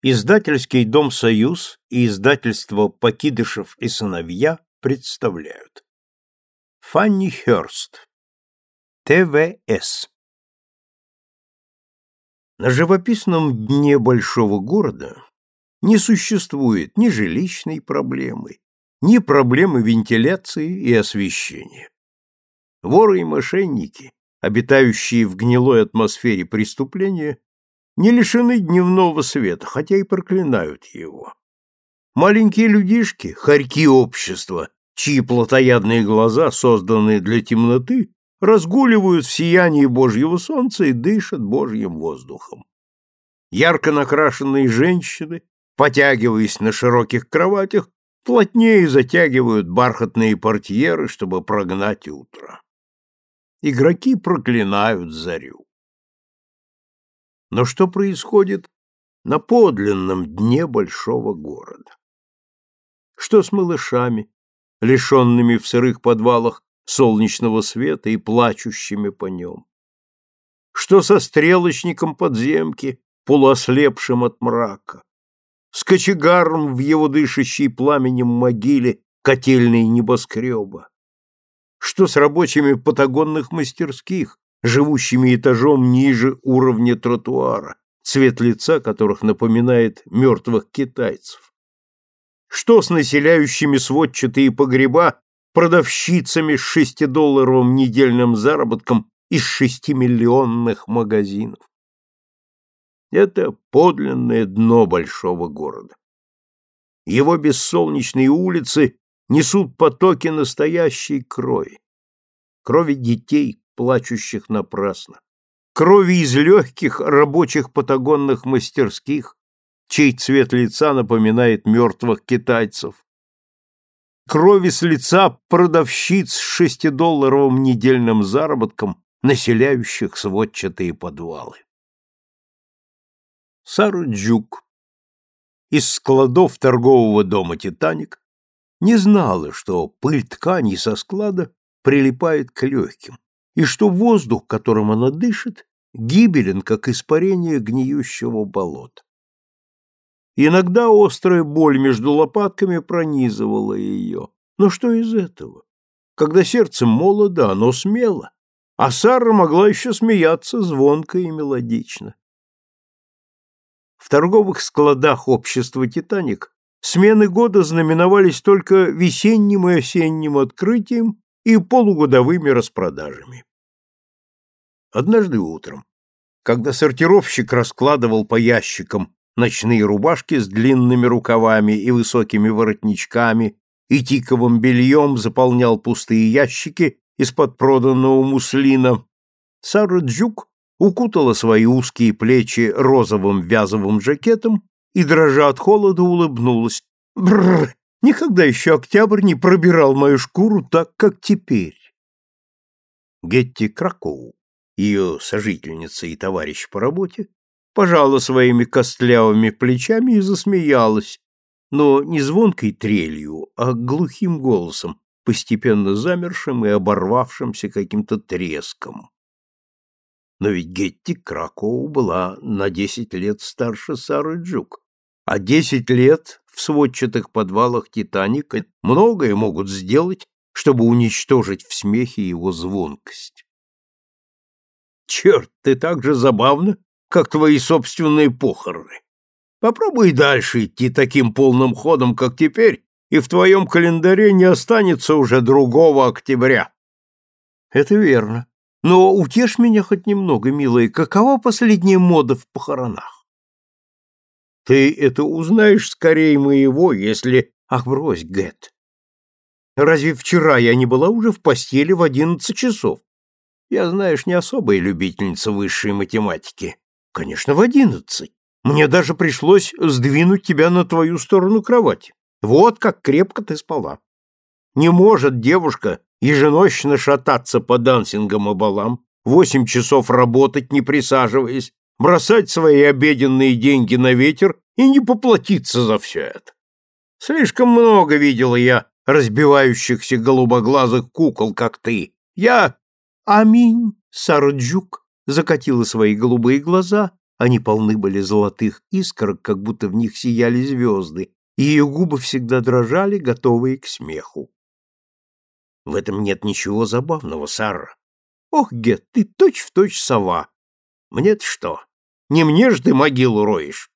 Издательский дом «Союз» и издательство «Покидышев и сыновья» представляют. Фанни Хёрст. ТВС. На живописном дне большого города не существует ни жилищной проблемы, ни проблемы вентиляции и освещения. Воры и мошенники, обитающие в гнилой атмосфере преступления, не лишены дневного света, хотя и проклинают его. Маленькие людишки, хорьки общества, чьи плотоядные глаза, созданные для темноты, разгуливают в сиянии Божьего солнца и дышат Божьим воздухом. Ярко накрашенные женщины, потягиваясь на широких кроватях, плотнее затягивают бархатные портьеры, чтобы прогнать утро. Игроки проклинают зарю. Но что происходит на подлинном дне большого города? Что с малышами, лишенными в сырых подвалах солнечного света и плачущими по нем? Что со стрелочником подземки, полуослепшим от мрака? С кочегаром в его дышащей пламенем могиле котельной небоскреба? Что с рабочими патагонных мастерских, живущими этажом ниже уровня тротуара, цвет лица которых напоминает мертвых китайцев? Что с населяющими сводчатые погреба продавщицами с шестидолларовым недельным заработком из шестимиллионных магазинов? Это подлинное дно большого города. Его бессолнечные улицы несут потоки настоящей крови. Крови детей, плачущих напрасно, крови из легких рабочих патагонных мастерских, чей цвет лица напоминает мертвых китайцев, крови с лица продавщиц с шестидолларовым недельным заработком, населяющих сводчатые подвалы. Сара Джук из складов торгового дома «Титаник» не знала, что пыль тканей со склада прилипает к легким, и что воздух, которым она дышит, гибелен, как испарение гниющего болота. Иногда острая боль между лопатками пронизывала ее. Но что из этого? Когда сердце молодо, оно смело, а Сара могла еще смеяться звонко и мелодично. В торговых складах общества «Титаник» смены года знаменовались только весенним и осенним открытием и полугодовыми распродажами. Однажды утром, когда сортировщик раскладывал по ящикам ночные рубашки с длинными рукавами и высокими воротничками и тиковым бельем заполнял пустые ящики из-под проданного муслина, Сара Джук укутала свои узкие плечи розовым вязовым жакетом и, дрожа от холода, улыбнулась. Бррр! Никогда еще октябрь не пробирал мою шкуру так, как теперь. Гетти Кракоу ее сожительница и товарищ по работе, пожала своими костлявыми плечами и засмеялась, но не звонкой трелью, а глухим голосом, постепенно замершим и оборвавшимся каким-то треском. Но ведь Гетти Кракоу была на десять лет старше Сары Джук, а десять лет в сводчатых подвалах Титаника многое могут сделать, чтобы уничтожить в смехе его звонкость. Черт, ты так же забавна, как твои собственные похороны. Попробуй дальше идти таким полным ходом, как теперь, и в твоем календаре не останется уже другого октября. Это верно. Но утешь меня хоть немного, милая, какова последняя мода в похоронах? Ты это узнаешь скорее моего, если... Ах, брось, Гэт. Разве вчера я не была уже в постели в одиннадцать часов? Я, знаешь, не особая любительница высшей математики. Конечно, в одиннадцать. Мне даже пришлось сдвинуть тебя на твою сторону кровати. Вот как крепко ты спала. Не может девушка еженочно шататься по дансингам и балам, восемь часов работать, не присаживаясь, бросать свои обеденные деньги на ветер и не поплатиться за все это. Слишком много видела я разбивающихся голубоглазых кукол, как ты. Я Аминь, Сарджук закатила свои голубые глаза Они полны были золотых искорок, как будто в них сияли звезды, и ее губы всегда дрожали, готовые к смеху. В этом нет ничего забавного, Сара. Ох, Гет, ты точь-в-точь точь сова. Мне-то что? Не мне ж ты могилу роешь.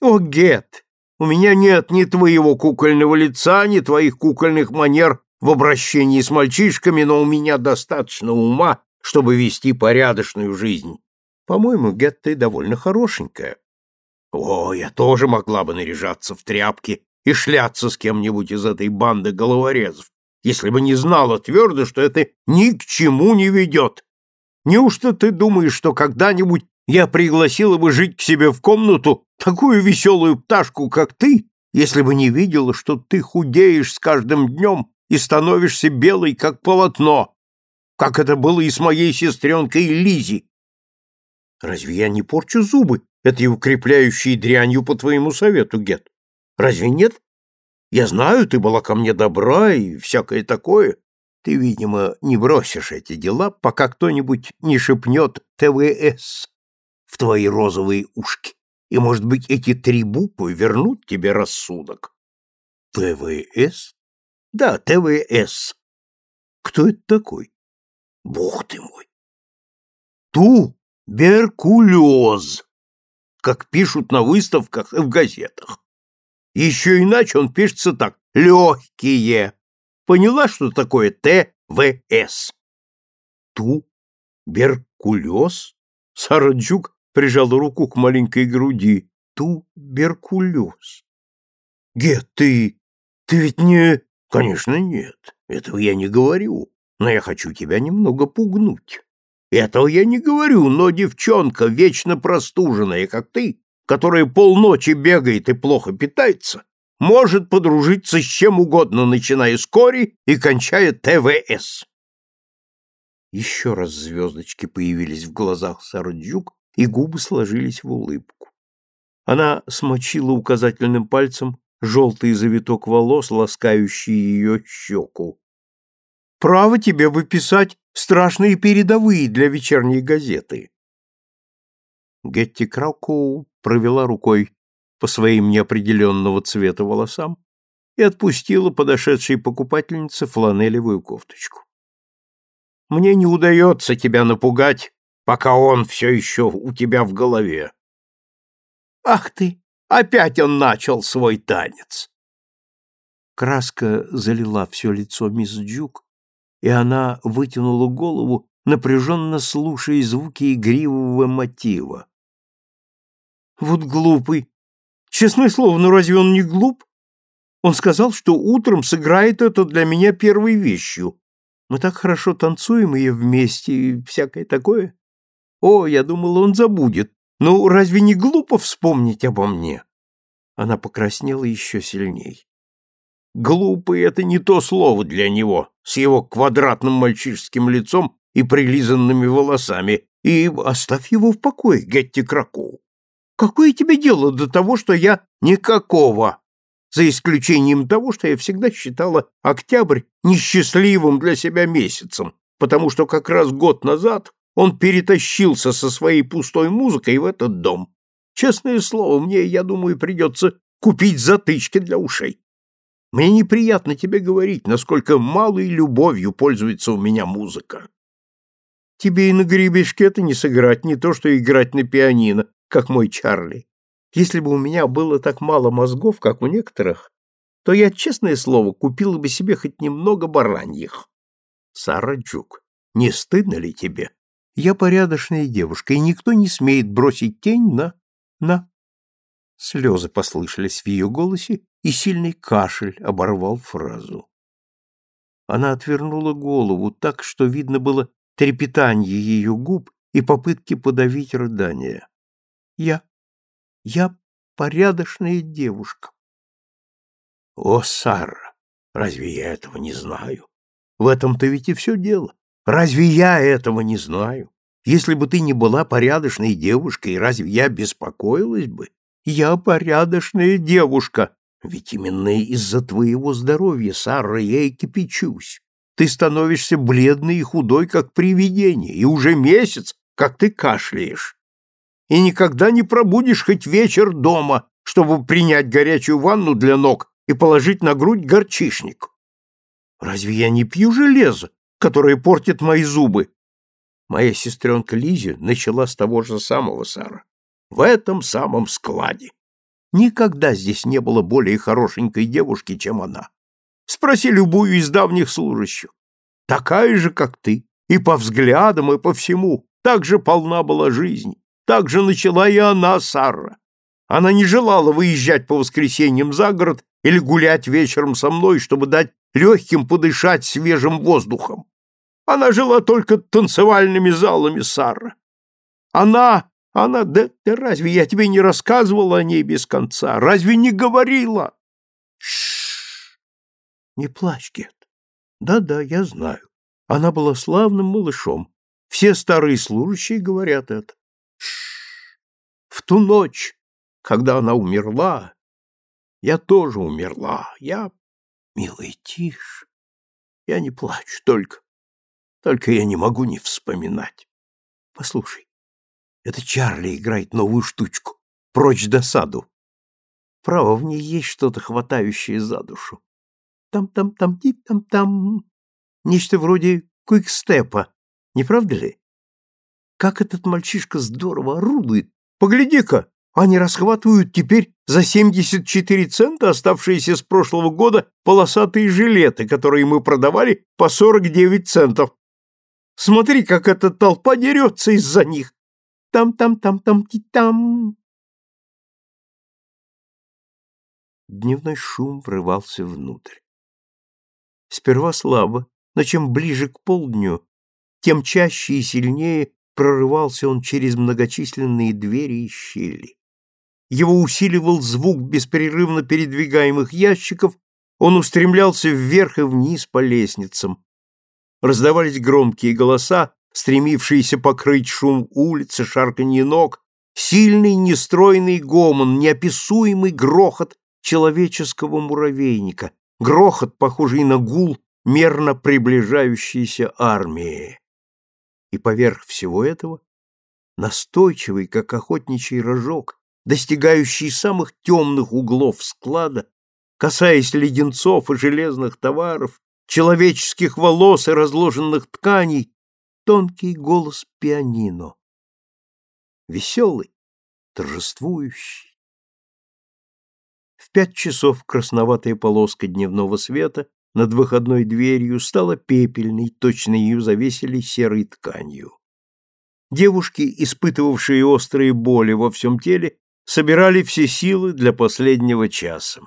О, Гет, у меня нет ни твоего кукольного лица, ни твоих кукольных манер в обращении с мальчишками, но у меня достаточно ума, чтобы вести порядочную жизнь. По-моему, Гет, ты довольно хорошенькая. О, я тоже могла бы наряжаться в тряпки и шляться с кем-нибудь из этой банды головорезов, если бы не знала твердо, что это ни к чему не ведет. Неужто ты думаешь, что когда-нибудь я пригласила бы жить к себе в комнату такую веселую пташку, как ты, если бы не видела, что ты худеешь с каждым днем и становишься белой, как полотно, как это было и с моей сестренкой Лизи. Разве я не порчу зубы этой укрепляющей дрянью по твоему совету, Гет? Разве нет? Я знаю, ты была ко мне добра и всякое такое. Ты, видимо, не бросишь эти дела, пока кто-нибудь не шепнет ТВС в твои розовые ушки. И, может быть, эти три буквы вернут тебе рассудок. ТВС? Да, ТВС. Кто это такой? Бог ты мой! Туберкулез, как пишут на выставках и в газетах. Еще иначе он пишется так — легкие. Поняла, что такое ТВС? Туберкулез? Сара Джук прижала руку к маленькой груди. Туберкулез. Гет, ты... ты ведь не... Конечно, нет. Этого я не говорю но я хочу тебя немного пугнуть. Этого я не говорю, но девчонка, вечно простуженная, как ты, которая полночи бегает и плохо питается, может подружиться с чем угодно, начиная с Кори и кончая ТВС. Еще раз звездочки появились в глазах Сарджук, и губы сложились в улыбку. Она смочила указательным пальцем желтый завиток волос, ласкающий ее щеку. Право тебе выписать страшные передовые для вечерней газеты. Гетти Краукоу провела рукой по своим неопределенного цвета волосам и отпустила подошедшей покупательнице фланелевую кофточку. «Мне не удается тебя напугать, пока он все еще у тебя в голове». «Ах ты! Опять он начал свой танец!» Краска залила все лицо мисс Джук, и она вытянула голову, напряженно слушая звуки игривого мотива. Вот глупый. Честное слово, ну разве он не глуп? Он сказал, что утром сыграет это для меня первой вещью. Мы так хорошо танцуем ее вместе и всякое такое. О, я думала, он забудет. Ну, разве не глупо вспомнить обо мне? Она покраснела еще сильней. Глупый — это не то слово для него, с его квадратным мальчишеским лицом и прилизанными волосами, и оставь его в покое, Гетти Кракоу. Какое тебе дело до того, что я никакого, за исключением того, что я всегда считала октябрь несчастливым для себя месяцем, потому что как раз год назад он перетащился со своей пустой музыкой в этот дом. Честное слово, мне, я думаю, придется купить затычки для ушей. Мне неприятно тебе говорить, насколько малой любовью пользуется у меня музыка. Тебе и на гребешке это не сыграть, не то что играть на пианино, как мой Чарли. Если бы у меня было так мало мозгов, как у некоторых, то я, честное слово, купила бы себе хоть немного бараньих. Сара Джук, не стыдно ли тебе? Я порядочная девушка, и никто не смеет бросить тень на... на... Слезы послышались в ее голосе, и сильный кашель оборвал фразу. Она отвернула голову так, что видно было трепетание ее губ и попытки подавить рыдание. «Я... я порядочная девушка». «О, Сара, разве я этого не знаю? В этом-то ведь и все дело. Разве я этого не знаю? Если бы ты не была порядочной девушкой, разве я беспокоилась бы? Я порядочная девушка, ведь именно из-за твоего здоровья, Сара, я и кипячусь. Ты становишься бледной и худой, как привидение, и уже месяц, как ты кашляешь. и никогда не пробудешь хоть вечер дома, чтобы принять горячую ванну для ног и положить на грудь горчишник. Разве я не пью железо, которое портит мои зубы? Моя сестренка Лизи начала с того же самого Сара. В этом самом складе. Никогда здесь не было более хорошенькой девушки, чем она. Спроси любую из давних служащих. Такая же, как ты, и по взглядам, и по всему. Так же полна была жизнь. Так же начала и она, Сара. Она не желала выезжать по воскресеньям за город или гулять вечером со мной, чтобы дать легким подышать свежим воздухом. Она жила только танцевальными залами, Сара. Она, она, да, да разве я тебе не рассказывала о ней без конца? Разве не говорила? Шш, не плачь, Гет. Да-да, я знаю. Она была славным малышом. Все старые служащие говорят это. Шш. В ту ночь, когда она умерла, я тоже умерла. Я, милый, тише. Я не плачу, только, только я не могу не вспоминать. Послушай, это Чарли играет новую штучку. Прочь досаду. Право, в ней есть что-то хватающее за душу. Там-там-там-ти-там-там. Нечто вроде квикстепа, не правда ли? Как этот мальчишка здорово орудует. Погляди-ка, они расхватывают теперь за 74 цента оставшиеся с прошлого года полосатые жилеты, которые мы продавали по 49 центов. Смотри, как эта толпа дерется из-за них. Там-там-там-там-ти-там. Дневной шум врывался внутрь. Сперва слабо, но чем ближе к полдню, тем чаще и сильнее прорывался он через многочисленные двери и щели. Его усиливал звук беспрерывно передвигаемых ящиков, он устремлялся вверх и вниз по лестницам. Раздавались громкие голоса, стремившиеся покрыть шум улицы, шарканье ног, сильный нестройный гомон, неописуемый грохот человеческого муравейника, грохот, похожий на гул мерно приближающейся армии. И поверх всего этого настойчивый, как охотничий рожок, достигающий самых темных углов склада, касаясь леденцов и железных товаров, человеческих волос и разложенных тканей, тонкий голос пианино. Веселый, торжествующий. В пять часов красноватая полоска дневного света над выходной дверью стала пепельной, точно ее завесили серой тканью. Девушки, испытывавшие острые боли во всем теле, собирали все силы для последнего часа.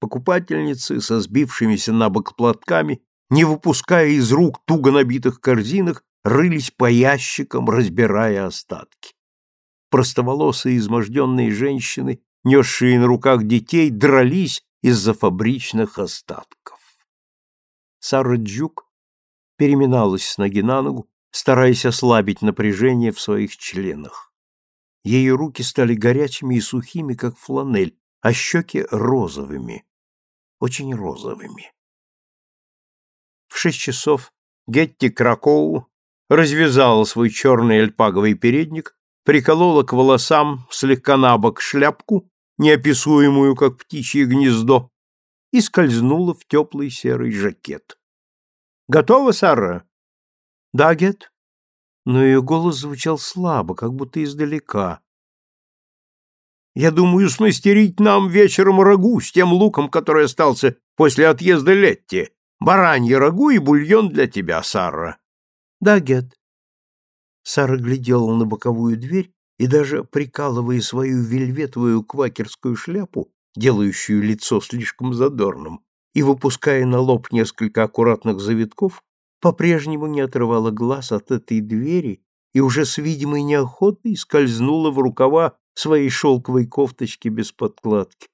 Покупательницы со сбившимися на бок платками, не выпуская из рук туго набитых корзинок, рылись по ящикам, разбирая остатки. Простоволосые изможденные женщины, несшие на руках детей, дрались из-за фабричных остатков. Сара Джук переминалась с ноги на ногу, стараясь ослабить напряжение в своих членах. Ее руки стали горячими и сухими, как фланель, а щеки розовыми, очень розовыми. В шесть часов Гетти Кракоу развязала свой черный альпаговый передник, приколола к волосам слегка набок шляпку, неописуемую, как птичье гнездо, и скользнула в теплый серый жакет. «Готова, Сара?» «Да, Гет». Но ее голос звучал слабо, как будто издалека. «Я думаю смастерить нам вечером рагу с тем луком, который остался после отъезда Летти. Баранье рагу и бульон для тебя, Сара». «Да, Гет». Сара глядела на боковую дверь и даже прикалывая свою вельветовую квакерскую шляпу, делающую лицо слишком задорным, и, выпуская на лоб несколько аккуратных завитков, по-прежнему не отрывала глаз от этой двери и уже с видимой неохотой скользнула в рукава своей шелковой кофточки без подкладки.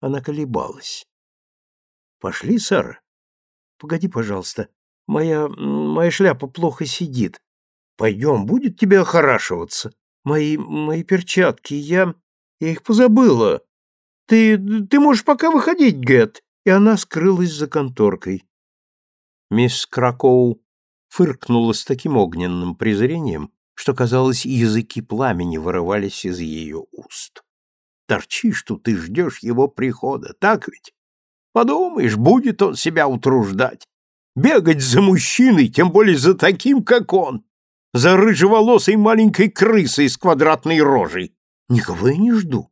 Она колебалась. «Пошли, Сара?» «Погоди, пожалуйста. Моя... моя шляпа плохо сидит. Пойдем, будет тебе охорашиваться. Мои... мои перчатки, я... я их позабыла. Ты... ты можешь пока выходить, Гэт, и она скрылась за конторкой. Мисс Кракоу фыркнула с таким огненным презрением, что, казалось, языки пламени вырывались из ее уст. Торчишь тут и ждешь его прихода, так ведь? Подумаешь, будет он себя утруждать. Бегать за мужчиной, тем более за таким, как он, за рыжеволосой маленькой крысой с квадратной рожей. Никого я не жду.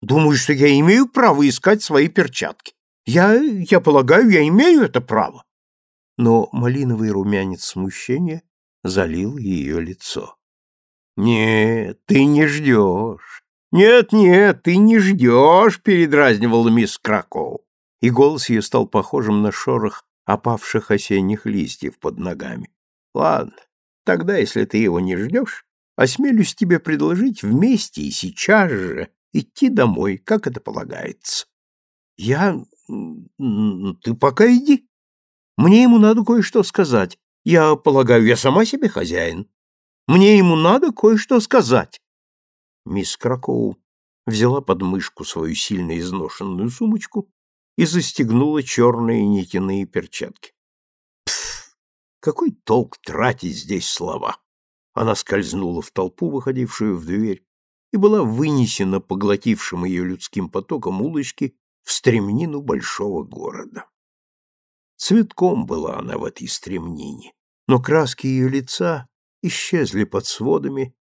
Думаю, что я имею право искать свои перчатки. Я, я полагаю, я имею это право. Но малиновый румянец смущения залил ее лицо. Нет, ты не ждешь. Нет, нет, ты не ждешь, передразнивала мисс Кракоу. И голос ее стал похожим на шорох опавших осенних листьев под ногами. Ладно, тогда, если ты его не ждешь, осмелюсь тебе предложить вместе и сейчас же идти домой, как это полагается. Я... Ты пока иди. Мне ему надо кое-что сказать. Я полагаю, я сама себе хозяин. Мне ему надо кое-что сказать. Мисс Кракоу взяла под мышку свою сильно изношенную сумочку и застегнула черные нитяные перчатки. Пф, какой толк тратить здесь слова? Она скользнула в толпу, выходившую в дверь, и была вынесена поглотившим ее людским потоком улочки в стремнину большого города. Цветком была она в этой стремнине, но краски ее лица исчезли под сводами,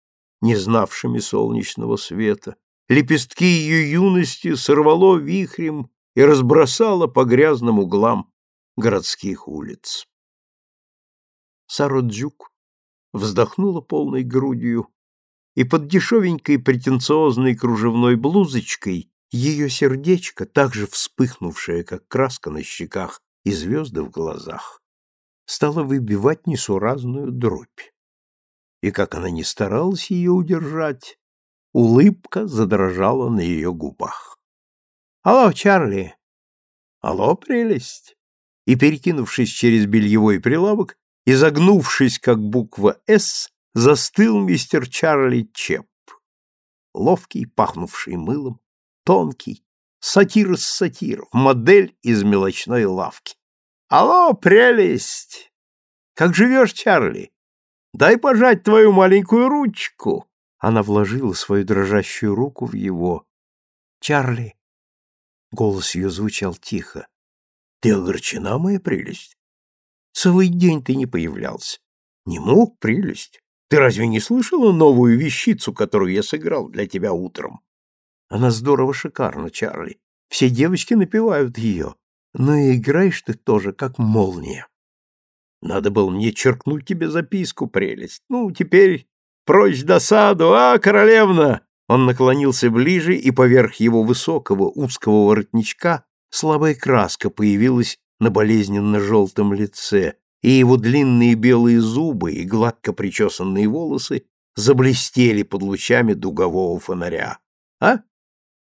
не знавшими солнечного света. Лепестки ее юности сорвало вихрем и разбросало по грязным углам городских улиц. Сароджук вздохнула полной грудью, и под дешевенькой претенциозной кружевной блузочкой ее сердечко, так же вспыхнувшее, как краска на щеках и звезды в глазах, стало выбивать несуразную дробь. И как она ни старалась ее удержать, улыбка задрожала на ее губах. «Алло, Чарли!» «Алло, прелесть!» И, перекинувшись через бельевой прилавок, изогнувшись, как буква «С», застыл мистер Чарли Чеп. Ловкий, пахнувший мылом, тонкий, сатир из сатиров, модель из мелочной лавки. «Алло, прелесть! Как живешь, Чарли? Дай пожать твою маленькую ручку!» Она вложила свою дрожащую руку в его. «Чарли!» Голос ее звучал тихо. «Ты огорчена, моя прелесть? Целый день ты не появлялся. Не мог, прелесть. Ты разве не слышала новую вещицу, которую я сыграл для тебя утром? Она здорово шикарна, Чарли. Все девочки напевают ее. Но и играешь ты тоже, как молния. Надо было мне черкнуть тебе записку, прелесть. Ну, теперь прочь досаду, а, королевна!» Он наклонился ближе, и поверх его высокого узкого воротничка слабая краска появилась на болезненно-желтом лице, и его длинные белые зубы и гладко причесанные волосы заблестели под лучами дугового фонаря. «А?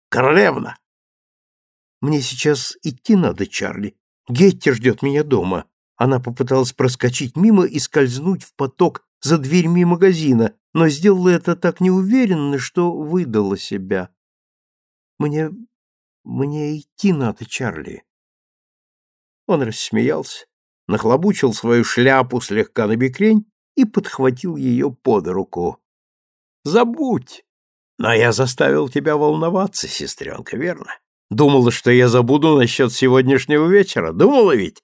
Королевна!» «Мне сейчас идти надо, Чарли. Гетти ждет меня дома». Она попыталась проскочить мимо и скользнуть в поток за дверьми магазина, но сделала это так неуверенно, что выдала себя. «Мне... мне идти надо, Чарли». Он рассмеялся, нахлобучил свою шляпу слегка на бекрень и подхватил ее под руку. «Забудь! Но я заставил тебя волноваться, сестренка, верно? Думала, что я забуду насчет сегодняшнего вечера. Думала ведь?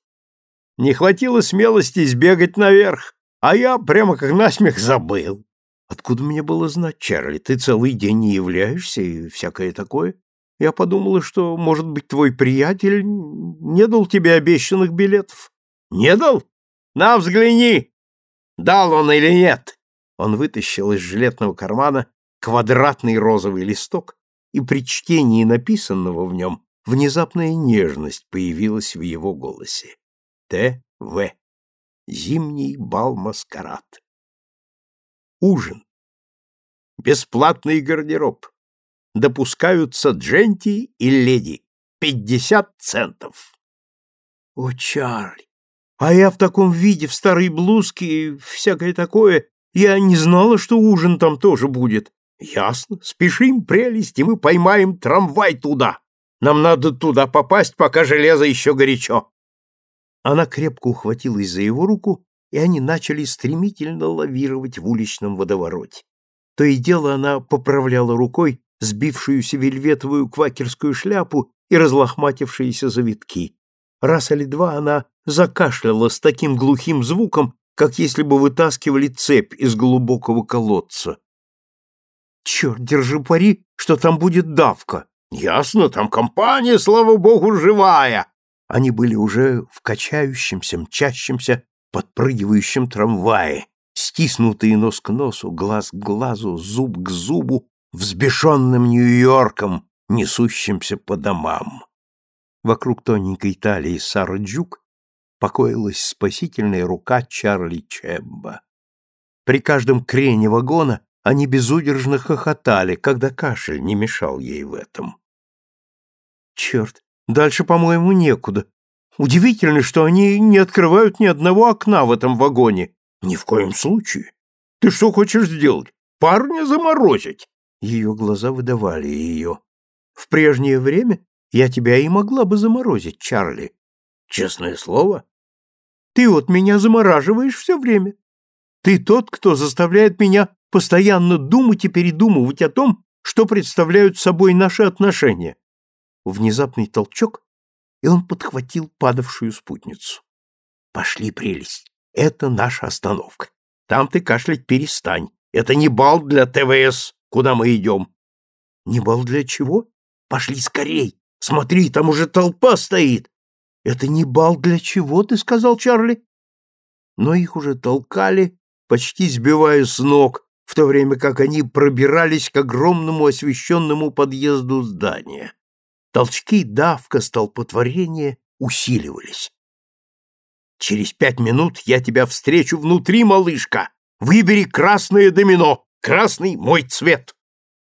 Не хватило смелости сбегать наверх, а я прямо как насмех забыл. Откуда мне было знать, Чарли, ты целый день не являешься и всякое такое? Я подумала, что, может быть, твой приятель не дал тебе обещанных билетов. Не дал? На, взгляни! Дал он или нет? Он вытащил из жилетного кармана квадратный розовый листок, и при чтении написанного в нем внезапная нежность появилась в его голосе. Т.В. Зимний бал-маскарад. Ужин. Бесплатный гардероб. Допускаются дженти и леди. Пятьдесят центов. О, Чарли, а я в таком виде, в старой блузке и всякое такое, я не знала, что ужин там тоже будет. Ясно. Спешим, прелесть, и мы поймаем трамвай туда. Нам надо туда попасть, пока железо еще горячо. Она крепко ухватилась за его руку и они начали стремительно лавировать в уличном водовороте. То и дело она поправляла рукой сбившуюся вельветовую квакерскую шляпу и разлохматившиеся завитки. Раз или два она закашляла с таким глухим звуком, как если бы вытаскивали цепь из глубокого колодца. «Черт, держи пари, что там будет давка!» «Ясно, там компания, слава богу, живая!» Они были уже в качающемся, мчащемся, подпрыгивающем трамвае, стиснутые нос к носу, глаз к глазу, зуб к зубу, взбешенным Нью-Йорком, несущимся по домам. Вокруг тоненькой талии Сара Джук покоилась спасительная рука Чарли Чебба. При каждом крене вагона они безудержно хохотали, когда кашель не мешал ей в этом. Черт, дальше, по-моему, некуда. Удивительно, что они не открывают ни одного окна в этом вагоне. Ни в коем случае. Ты что хочешь сделать? Парня заморозить? Ее глаза выдавали ее. В прежнее время я тебя и могла бы заморозить, Чарли. Честное слово? Ты вот меня замораживаешь все время. Ты тот, кто заставляет меня постоянно думать и передумывать о том, что представляют собой наши отношения. Внезапный толчок, и он подхватил падавшую спутницу. Пошли, прелесть. Это наша остановка. Там ты кашлять перестань. Это не бал для ТВС, куда мы идем. Не бал для чего? Пошли скорей. Смотри, там уже толпа стоит. Это не бал для чего, ты сказал, Чарли? Но их уже толкали, почти сбивая с ног, в то время как они пробирались к огромному освещенному подъезду здания. Толчки, давка, столпотворение усиливались. «Через пять минут я тебя встречу внутри, малышка! Выбери красное домино! Красный — мой цвет!»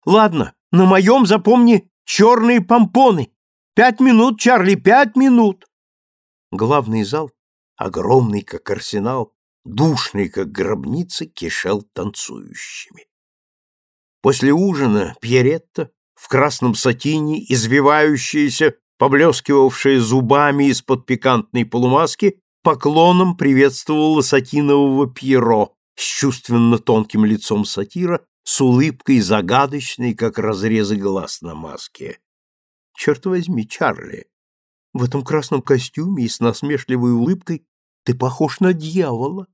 «Ладно, на моем запомни черные помпоны! Пять минут, Чарли, пять минут!» Главный зал, огромный, как арсенал, душный, как гробница, кишел танцующими. После ужина Пьеретта в красном сатине, извивающаяся, поблескивавшая зубами из-под пикантной полумаски, поклоном приветствовала сатинового Пьеро с чувственно тонким лицом сатира, с улыбкой загадочной, как разрезы глаз на маске. «Черт возьми, Чарли, в этом красном костюме и с насмешливой улыбкой ты похож на дьявола.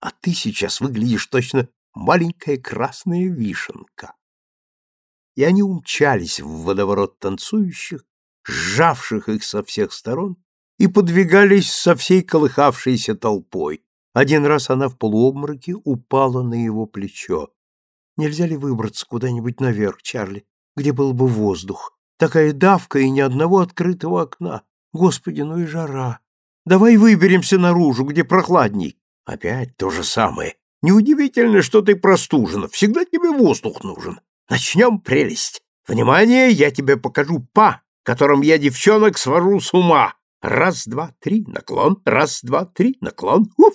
А ты сейчас выглядишь точно маленькая красная вишенка и они умчались в водоворот танцующих, сжавших их со всех сторон, и подвигались со всей колыхавшейся толпой. Один раз она в полуобмороке упала на его плечо. Нельзя ли выбраться куда-нибудь наверх, Чарли, где был бы воздух? Такая давка и ни одного открытого окна. Господи, ну и жара. Давай выберемся наружу, где прохладней. Опять то же самое. Неудивительно, что ты простужена. Всегда тебе воздух нужен. Начнем прелесть. Внимание, я тебе покажу па, которым я девчонок свару с ума. Раз, два, три, наклон. Раз, два, три, наклон. Уф!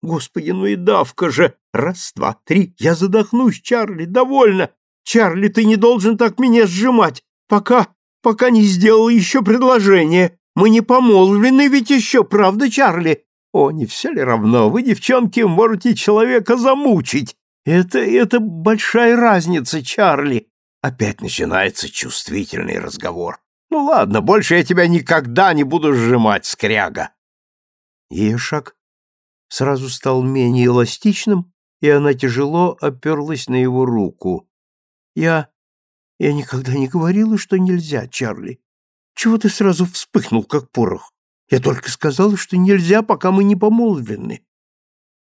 Господи, ну и давка же. Раз, два, три. Я задохнусь, Чарли, довольно. Чарли, ты не должен так меня сжимать. Пока, пока не сделал еще предложение. Мы не помолвлены ведь еще, правда, Чарли? О, не все ли равно? Вы, девчонки, можете человека замучить. Это, это большая разница, Чарли. Опять начинается чувствительный разговор. Ну ладно, больше я тебя никогда не буду сжимать, скряга. Ее шаг сразу стал менее эластичным, и она тяжело оперлась на его руку. Я... я никогда не говорила, что нельзя, Чарли. Чего ты сразу вспыхнул, как порох? Я только сказала, что нельзя, пока мы не помолвлены.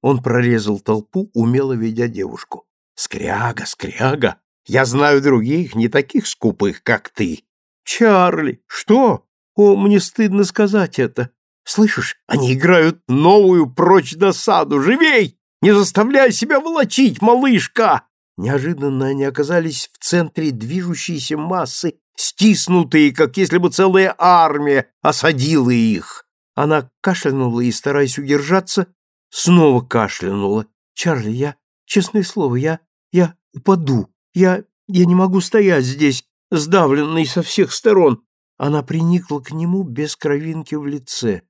Он прорезал толпу, умело ведя девушку. «Скряга, скряга! Я знаю других, не таких скупых, как ты!» «Чарли! Что? О, мне стыдно сказать это! Слышишь, они играют новую прочь досаду! Живей! Не заставляй себя волочить, малышка!» Неожиданно они оказались в центре движущейся массы, стиснутые, как если бы целая армия осадила их. Она кашлянула и, стараясь удержаться, снова кашлянула. «Чарли, я, честное слово, я, я упаду. Я, я не могу стоять здесь, сдавленный со всех сторон». Она приникла к нему без кровинки в лице.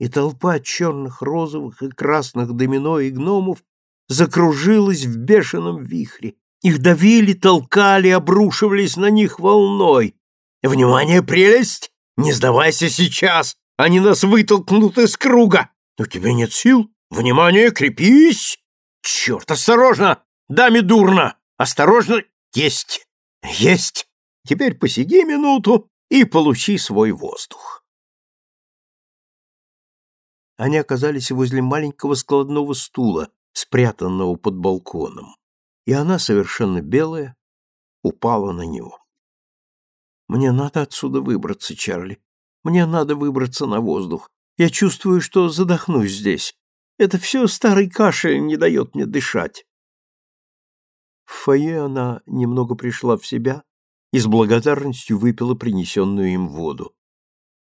и толпа черных, розовых и красных домино и гномов закружилась в бешеном вихре. Их давили, толкали, обрушивались на них волной. «Внимание, прелесть! Не сдавайся сейчас! Они нас вытолкнут из круга! У тебя нет сил? Внимание, крепись! Черт, осторожно! Даме дурно! Осторожно! Есть! Есть! Теперь посиди минуту и получи свой воздух!» Они оказались возле маленького складного стула, спрятанного под балконом, и она, совершенно белая, упала на него. «Мне надо отсюда выбраться, Чарли. Мне надо выбраться на воздух. Я чувствую, что задохнусь здесь. Это все старый кашель не дает мне дышать». В фойе она немного пришла в себя и с благодарностью выпила принесенную им воду.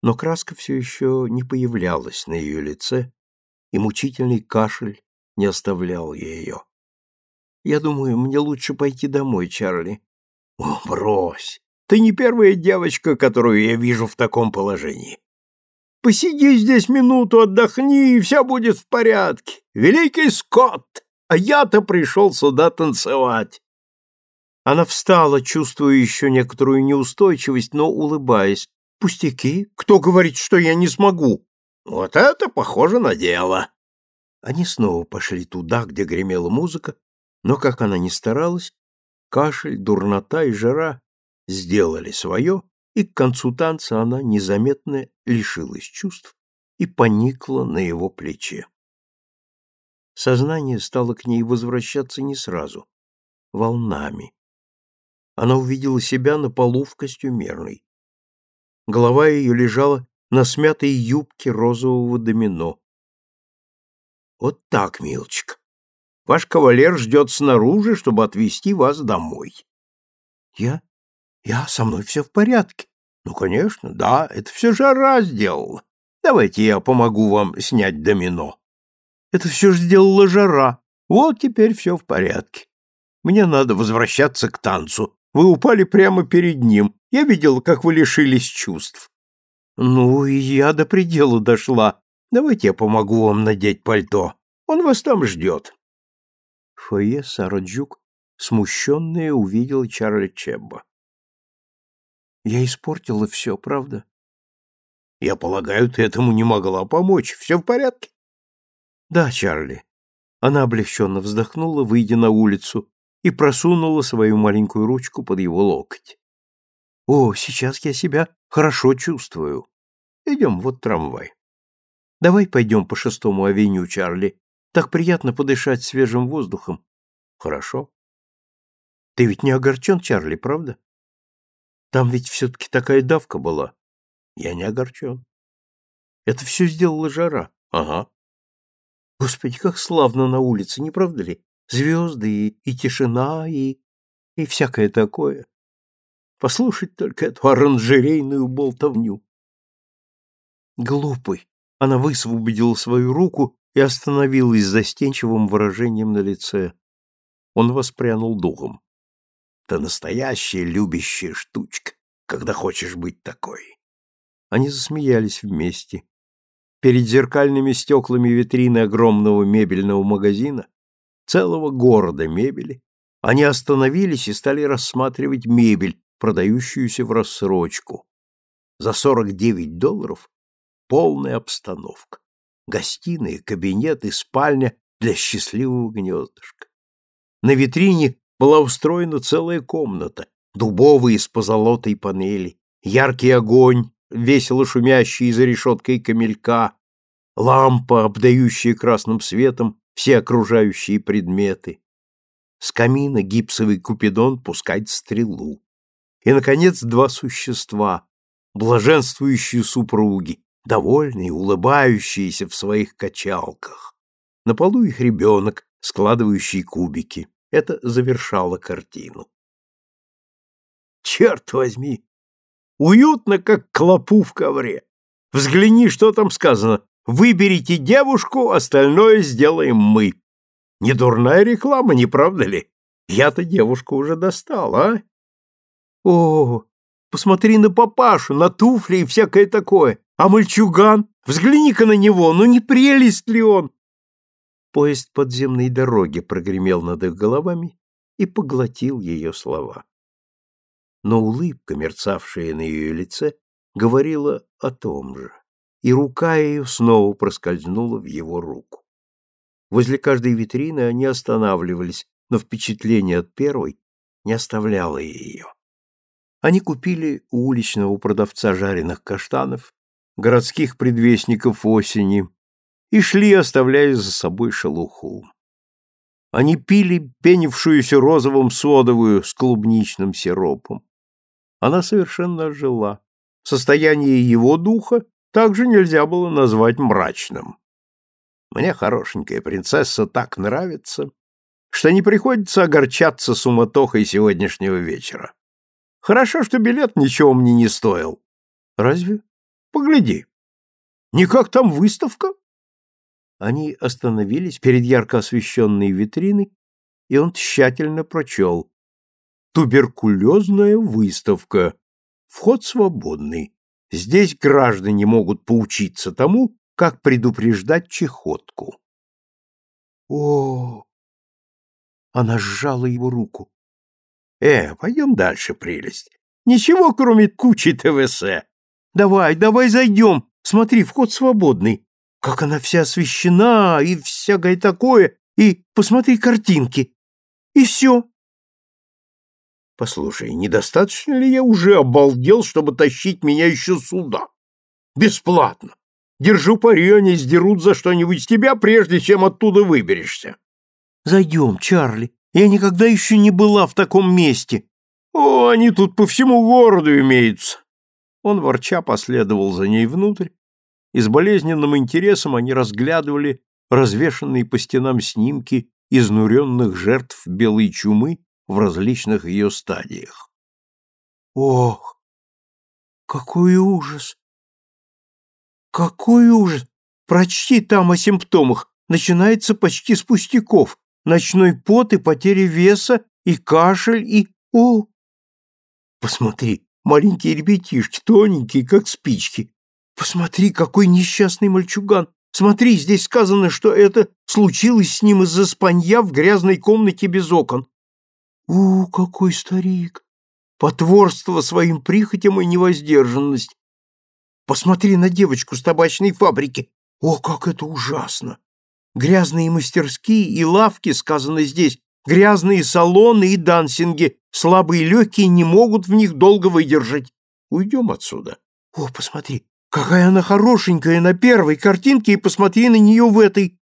Но краска все еще не появлялась на ее лице, и мучительный кашель не оставлял ее. Я думаю, мне лучше пойти домой, Чарли. О, брось! Ты не первая девочка, которую я вижу в таком положении. Посиди здесь минуту, отдохни, и все будет в порядке. Великий Скотт! А я-то пришел сюда танцевать. Она встала, чувствуя еще некоторую неустойчивость, но улыбаясь. Пустяки. Кто говорит, что я не смогу? Вот это похоже на дело. Они снова пошли туда, где гремела музыка, но, как она ни старалась, кашель, дурнота и жара сделали свое, и к концу танца она незаметно лишилась чувств и поникла на его плече. Сознание стало к ней возвращаться не сразу, волнами. Она увидела себя на полу в костюмерной. Голова ее лежала на смятой юбке розового домино. Вот так, милочка. Ваш кавалер ждет снаружи, чтобы отвезти вас домой. Я? Я, со мной все в порядке. Ну, конечно, да, это все жара сделала. Давайте я помогу вам снять домино. Это все же сделала жара. Вот теперь все в порядке. Мне надо возвращаться к танцу. Вы упали прямо перед ним. Я видел, как вы лишились чувств. Ну, и я до предела дошла. Давайте я помогу вам надеть пальто. Он вас там ждет. В фойе Сара Джук, смущенная, увидела Чарли Чебба. Я испортила все, правда? Я полагаю, ты этому не могла помочь. Все в порядке? Да, Чарли. Она облегченно вздохнула, выйдя на улицу, и просунула свою маленькую ручку под его локоть. О, сейчас я себя хорошо чувствую. Идем, вот трамвай. Давай пойдем по шестому авеню, Чарли. Так приятно подышать свежим воздухом. Хорошо. Ты ведь не огорчен, Чарли, правда? Там ведь все-таки такая давка была. Я не огорчен. Это все сделала жара. Ага. Господи, как славно на улице, не правда ли? Звезды и, и тишина, и, и всякое такое. Послушать только эту оранжерейную болтовню. Глупый, она высвободила свою руку и остановилась с застенчивым выражением на лице. Он воспрянул духом. «Ты настоящая любящая штучка, когда хочешь быть такой». Они засмеялись вместе. Перед зеркальными стеклами витрины огромного мебельного магазина, целого города мебели, они остановились и стали рассматривать мебель, продающуюся в рассрочку. За 49 долларов полная обстановка. Гостиная, кабинет и спальня для счастливого гнездышка. На витрине была устроена целая комната, дубовые с позолотой панели, яркий огонь, весело шумящий за решеткой камелька, лампа, обдающая красным светом все окружающие предметы. С камина гипсовый купидон пускать стрелу. И, наконец, два существа, блаженствующие супруги, довольные, улыбающиеся в своих качалках. На полу их ребенок, складывающий кубики. Это завершало картину. Черт возьми! Уютно, как клопу в ковре. Взгляни, что там сказано. Выберите девушку, остальное сделаем мы. Не дурная реклама, не правда ли? Я-то девушку уже достал, а? О, посмотри на папашу, на туфли и всякое такое. А мальчуган? Взгляни-ка на него, ну не прелесть ли он? Поезд подземной дороги прогремел над их головами и поглотил ее слова. Но улыбка, мерцавшая на ее лице, говорила о том же, и рука ее снова проскользнула в его руку. Возле каждой витрины они останавливались, но впечатление от первой не оставляло ее. Они купили у уличного продавца жареных каштанов, городских предвестников осени, и шли, оставляя за собой шелуху. Они пили пенившуюся розовым содовую с клубничным сиропом. Она совершенно ожила. Состояние его духа также нельзя было назвать мрачным. Мне хорошенькая принцесса так нравится, что не приходится огорчаться суматохой сегодняшнего вечера. Хорошо, что билет ничего мне не стоил. Разве? Погляди. Никак там выставка? Они остановились перед ярко освещенной витриной, и он тщательно прочел. Туберкулезная выставка. Вход свободный. Здесь граждане могут поучиться тому, как предупреждать чехотку. О! Она сжала его руку. Э, пойдем дальше, прелесть. Ничего, кроме кучи ТВС. Давай, давай зайдем. Смотри, вход свободный. Как она вся освещена и всякое такое. И посмотри картинки. И все. Послушай, недостаточно ли я уже обалдел, чтобы тащить меня еще сюда? Бесплатно. Держу пари, они сдерут за что-нибудь с тебя, прежде чем оттуда выберешься. Зайдем, Чарли. Я никогда еще не была в таком месте. О, они тут по всему городу имеются. Он ворча последовал за ней внутрь, и с болезненным интересом они разглядывали развешанные по стенам снимки изнуренных жертв белой чумы в различных ее стадиях. Ох, какой ужас! Какой ужас! Прочти там о симптомах. Начинается почти с пустяков. Ночной пот и потеря веса, и кашель, и... О! Посмотри, маленькие ребятишки, тоненькие, как спички. Посмотри, какой несчастный мальчуган. Смотри, здесь сказано, что это случилось с ним из-за спанья в грязной комнате без окон. У, какой старик! Потворство своим прихотям и невоздержанность. Посмотри на девочку с табачной фабрики. О, как это ужасно! Грязные мастерские и лавки, сказано здесь, грязные салоны и дансинги, слабые легкие не могут в них долго выдержать. Уйдем отсюда. О, посмотри, какая она хорошенькая на первой картинке, и посмотри на нее в этой.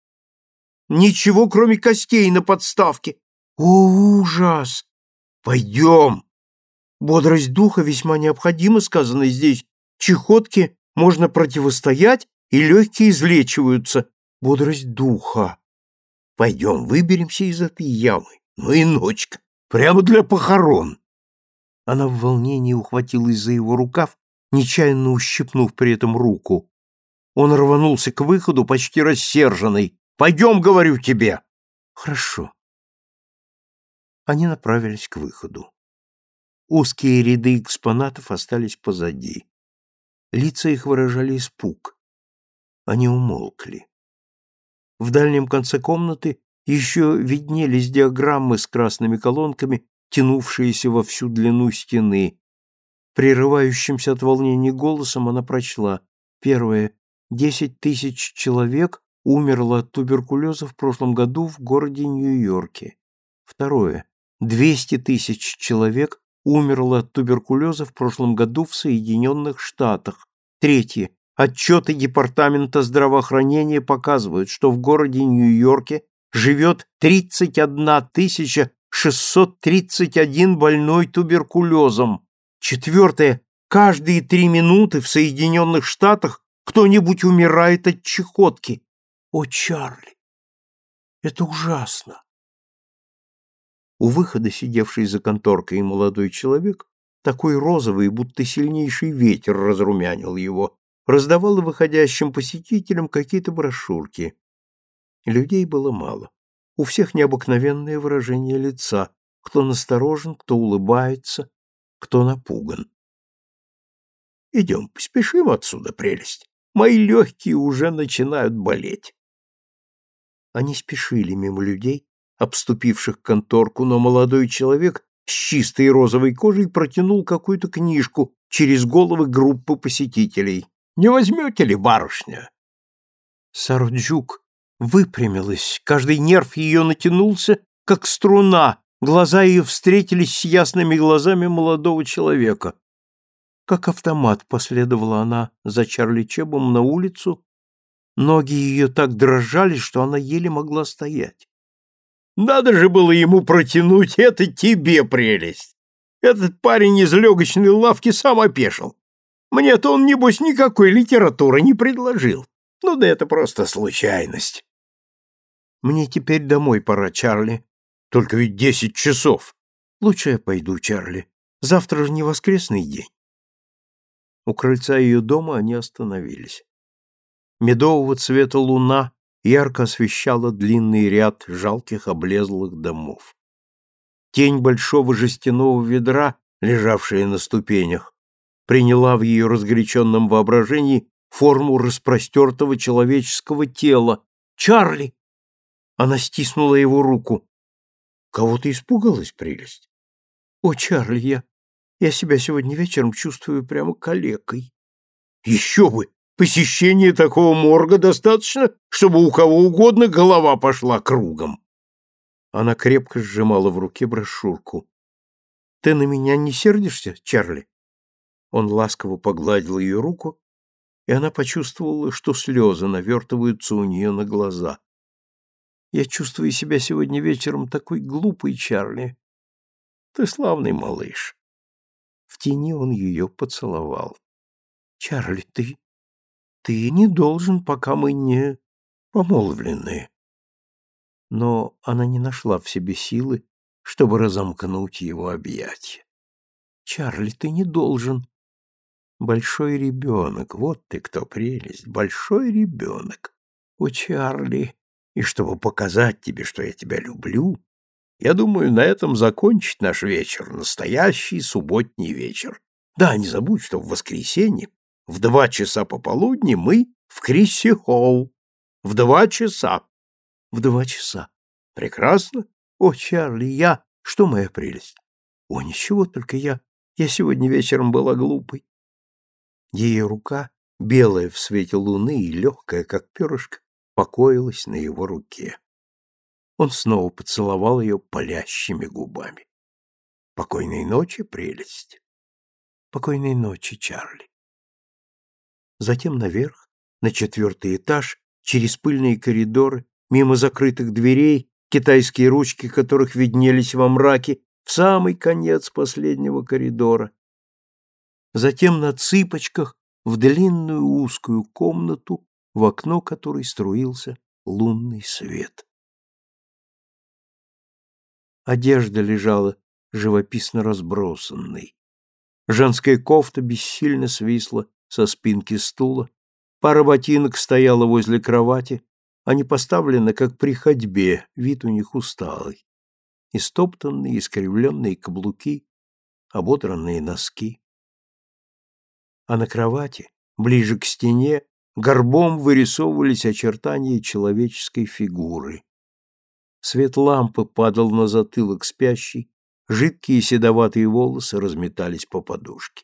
Ничего, кроме костей на подставке. О, ужас! Пойдем. Бодрость духа весьма необходима, сказано здесь. Чехотке можно противостоять, и легкие излечиваются. Бодрость духа. Пойдем, выберемся из этой ямы. Ну и ночка. Прямо для похорон. Она в волнении ухватилась за его рукав, нечаянно ущипнув при этом руку. Он рванулся к выходу, почти рассерженный. «Пойдем, говорю тебе!» «Хорошо». Они направились к выходу. Узкие ряды экспонатов остались позади. Лица их выражали испуг. Они умолкли. В дальнем конце комнаты еще виднелись диаграммы с красными колонками, тянувшиеся во всю длину стены. Прерывающимся от волнения голосом она прочла. Первое. Десять тысяч человек умерло от туберкулеза в прошлом году в городе Нью-Йорке. Второе. Двести тысяч человек умерло от туберкулеза в прошлом году в Соединенных Штатах. Третье. Отчеты Департамента здравоохранения показывают, что в городе Нью-Йорке живет 31 631 больной туберкулезом. Четвертое. Каждые три минуты в Соединенных Штатах кто-нибудь умирает от чехотки. О, Чарли, это ужасно. У выхода сидевший за конторкой молодой человек, такой розовый, будто сильнейший ветер разрумянил его, раздавал выходящим посетителям какие-то брошюрки. Людей было мало. У всех необыкновенное выражение лица, кто насторожен, кто улыбается, кто напуган. Идем, поспешим отсюда, прелесть. Мои легкие уже начинают болеть. Они спешили мимо людей, обступивших конторку, но молодой человек с чистой розовой кожей протянул какую-то книжку через головы группы посетителей. «Не возьмете ли, барышня?» Сарджук выпрямилась, каждый нерв ее натянулся, как струна, глаза ее встретились с ясными глазами молодого человека. Как автомат последовала она за Чарли Чебом на улицу, ноги ее так дрожали, что она еле могла стоять. Надо же было ему протянуть это тебе прелесть. Этот парень из легочной лавки сам опешил. Мне-то он, небось, никакой литературы не предложил. Ну да это просто случайность. Мне теперь домой пора, Чарли. Только ведь десять часов. Лучше я пойду, Чарли. Завтра же не воскресный день. У крыльца ее дома они остановились. Медового цвета луна ярко освещала длинный ряд жалких облезлых домов. Тень большого жестяного ведра, лежавшая на ступенях, приняла в ее разгоряченном воображении форму распростертого человеческого тела. «Чарли!» Она стиснула его руку. «Кого ты испугалась, прелесть?» «О, Чарли, я... я себя сегодня вечером чувствую прямо калекой». «Еще бы! Посещение такого морга достаточно, чтобы у кого угодно голова пошла кругом. Она крепко сжимала в руке брошюрку. «Ты на меня не сердишься, Чарли?» Он ласково погладил ее руку, и она почувствовала, что слезы навертываются у нее на глаза. «Я чувствую себя сегодня вечером такой глупой, Чарли. Ты славный малыш». В тени он ее поцеловал. «Чарли, ты ты не должен, пока мы не помолвлены. Но она не нашла в себе силы, чтобы разомкнуть его объятия. Чарли, ты не должен. Большой ребенок, вот ты кто прелесть, большой ребенок. О, Чарли, и чтобы показать тебе, что я тебя люблю, я думаю, на этом закончить наш вечер, настоящий субботний вечер. Да, не забудь, что в воскресенье в два часа пополудни мы в Крисси-Холл. В два часа. В два часа. Прекрасно. О, Чарли, я... Что моя прелесть? О, ничего, только я... Я сегодня вечером была глупой. Ее рука, белая в свете луны и легкая, как перышко, покоилась на его руке. Он снова поцеловал ее палящими губами. Покойной ночи, прелесть. Покойной ночи, Чарли затем наверх, на четвертый этаж, через пыльные коридоры, мимо закрытых дверей, китайские ручки которых виднелись во мраке, в самый конец последнего коридора. Затем на цыпочках в длинную узкую комнату, в окно которой струился лунный свет. Одежда лежала живописно разбросанной. Женская кофта бессильно свисла со спинки стула, пара ботинок стояла возле кровати, они поставлены как при ходьбе, вид у них усталый. Истоптанные, искривленные каблуки, ободранные носки. А на кровати, ближе к стене, горбом вырисовывались очертания человеческой фигуры. Свет лампы падал на затылок спящей, жидкие седоватые волосы разметались по подушке.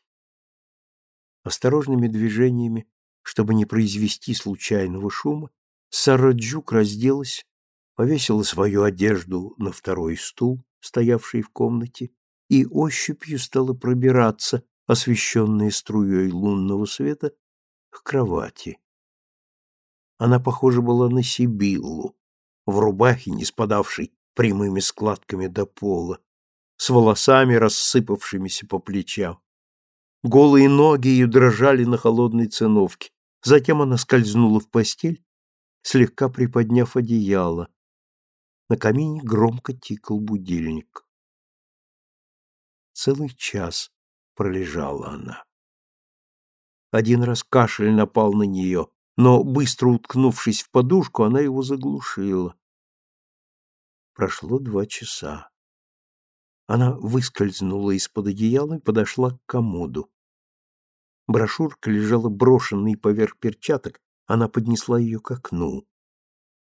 Осторожными движениями, чтобы не произвести случайного шума, Сараджук разделась, повесила свою одежду на второй стул, стоявший в комнате, и ощупью стала пробираться, освещенная струей лунного света, к кровати. Она похожа была на Сибиллу, в рубахе, не спадавшей прямыми складками до пола, с волосами, рассыпавшимися по плечам. Голые ноги ее дрожали на холодной циновке. Затем она скользнула в постель, слегка приподняв одеяло. На камине громко тикал будильник. Целый час пролежала она. Один раз кашель напал на нее, но, быстро уткнувшись в подушку, она его заглушила. Прошло два часа. Она выскользнула из-под одеяла и подошла к комоду. Брошюрка лежала брошенной поверх перчаток, она поднесла ее к окну.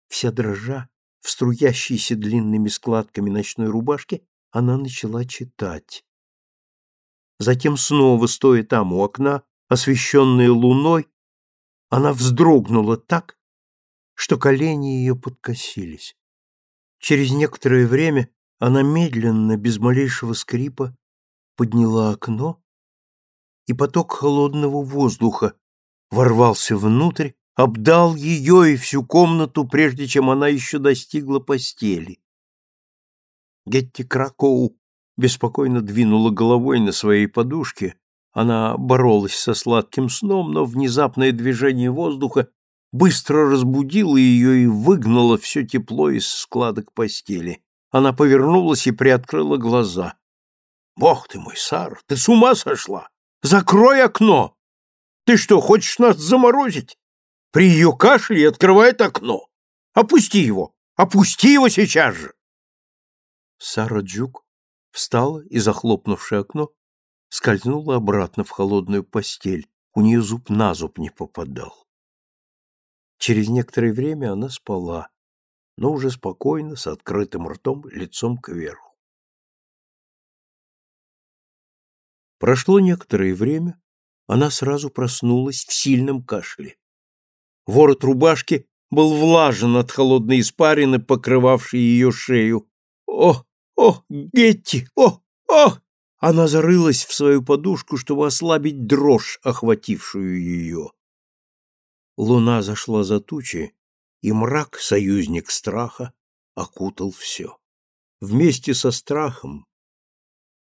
Вся дрожа, в струящейся длинными складками ночной рубашки, она начала читать. Затем снова, стоя там у окна, освещенная луной, она вздрогнула так, что колени ее подкосились. Через некоторое время она медленно, без малейшего скрипа, подняла окно, и поток холодного воздуха ворвался внутрь, обдал ее и всю комнату, прежде чем она еще достигла постели. Гетти Кракоу беспокойно двинула головой на своей подушке. Она боролась со сладким сном, но внезапное движение воздуха быстро разбудило ее и выгнало все тепло из складок постели. Она повернулась и приоткрыла глаза. «Бог ты мой, Сара, ты с ума сошла! Закрой окно! Ты что, хочешь нас заморозить? При ее кашле открывает окно. Опусти его! Опусти его сейчас же!» Сара Джук встала и, захлопнувши окно, скользнула обратно в холодную постель. У нее зуб на зуб не попадал. Через некоторое время она спала, но уже спокойно, с открытым ртом, лицом кверху. Прошло некоторое время, она сразу проснулась в сильном кашле. Ворот рубашки был влажен от холодной испарины, покрывавшей ее шею. «О, о, Гетти! О, о!» Она зарылась в свою подушку, чтобы ослабить дрожь, охватившую ее. Луна зашла за тучи, и мрак, союзник страха, окутал все. Вместе со страхом,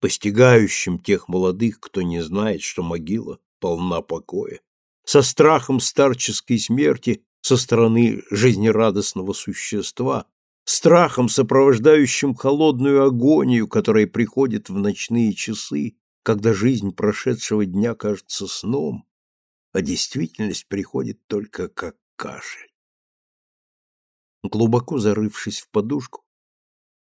постигающим тех молодых, кто не знает, что могила полна покоя, со страхом старческой смерти со стороны жизнерадостного существа, страхом, сопровождающим холодную агонию, которая приходит в ночные часы, когда жизнь прошедшего дня кажется сном, а действительность приходит только как кашель. Глубоко зарывшись в подушку,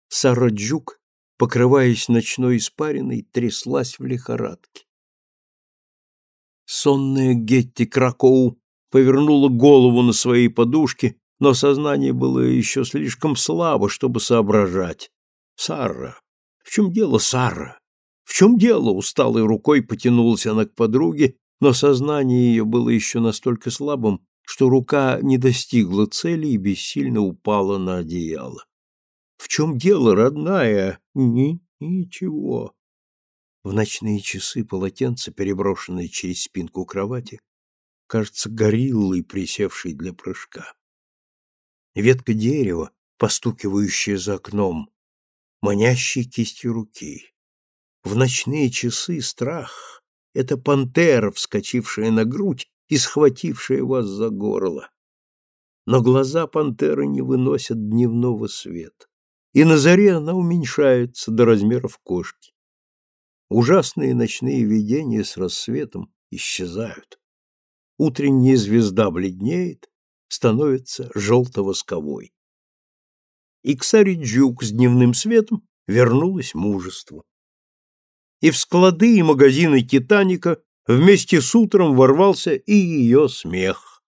Сара Джук, покрываясь ночной испариной, тряслась в лихорадке. Сонная Гетти Кракоу повернула голову на своей подушке, но сознание было еще слишком слабо, чтобы соображать. «Сара! В чем дело, Сара? В чем дело?» Усталой рукой потянулась она к подруге но сознание ее было еще настолько слабым, что рука не достигла цели и бессильно упала на одеяло. «В чем дело, родная?» Ни «Ничего». В ночные часы полотенце, переброшенное через спинку кровати, кажется гориллой, присевшей для прыжка. Ветка дерева, постукивающая за окном, манящей кистью руки. В ночные часы страх это пантера, вскочившая на грудь и схватившая вас за горло. Но глаза пантеры не выносят дневного света, и на заре она уменьшается до размеров кошки. Ужасные ночные видения с рассветом исчезают. Утренняя звезда бледнеет, становится желто-восковой. И к Саре Джук с дневным светом вернулось мужество и в склады и магазины «Титаника» вместе с утром ворвался и ее смех.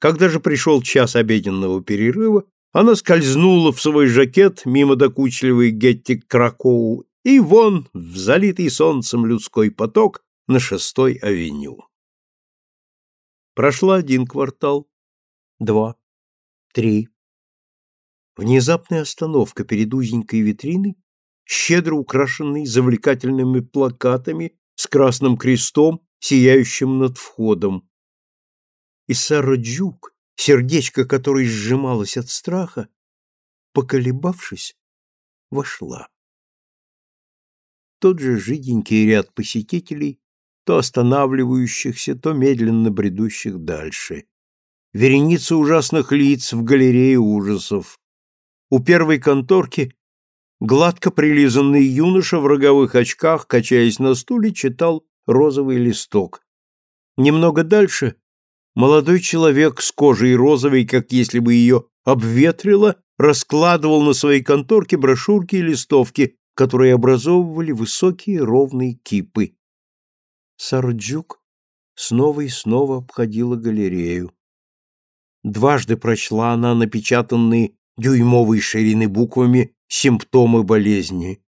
Когда же пришел час обеденного перерыва, она скользнула в свой жакет мимо докучливой Гетти Кракоу и вон в залитый солнцем людской поток на шестой авеню. Прошла один квартал, два, три. Внезапная остановка перед узенькой витриной щедро украшенный завлекательными плакатами с красным крестом, сияющим над входом. И Сара Джук, сердечко которой сжималось от страха, поколебавшись, вошла. Тот же жиденький ряд посетителей, то останавливающихся, то медленно бредущих дальше. Вереница ужасных лиц в галерее ужасов. У первой конторки Гладко прилизанный юноша в роговых очках, качаясь на стуле, читал розовый листок. Немного дальше молодой человек с кожей розовой, как если бы ее обветрило, раскладывал на своей конторке брошюрки и листовки, которые образовывали высокие ровные кипы. Сарджук снова и снова обходила галерею. Дважды прочла она напечатанные дюймовой ширины буквами симптомы болезни.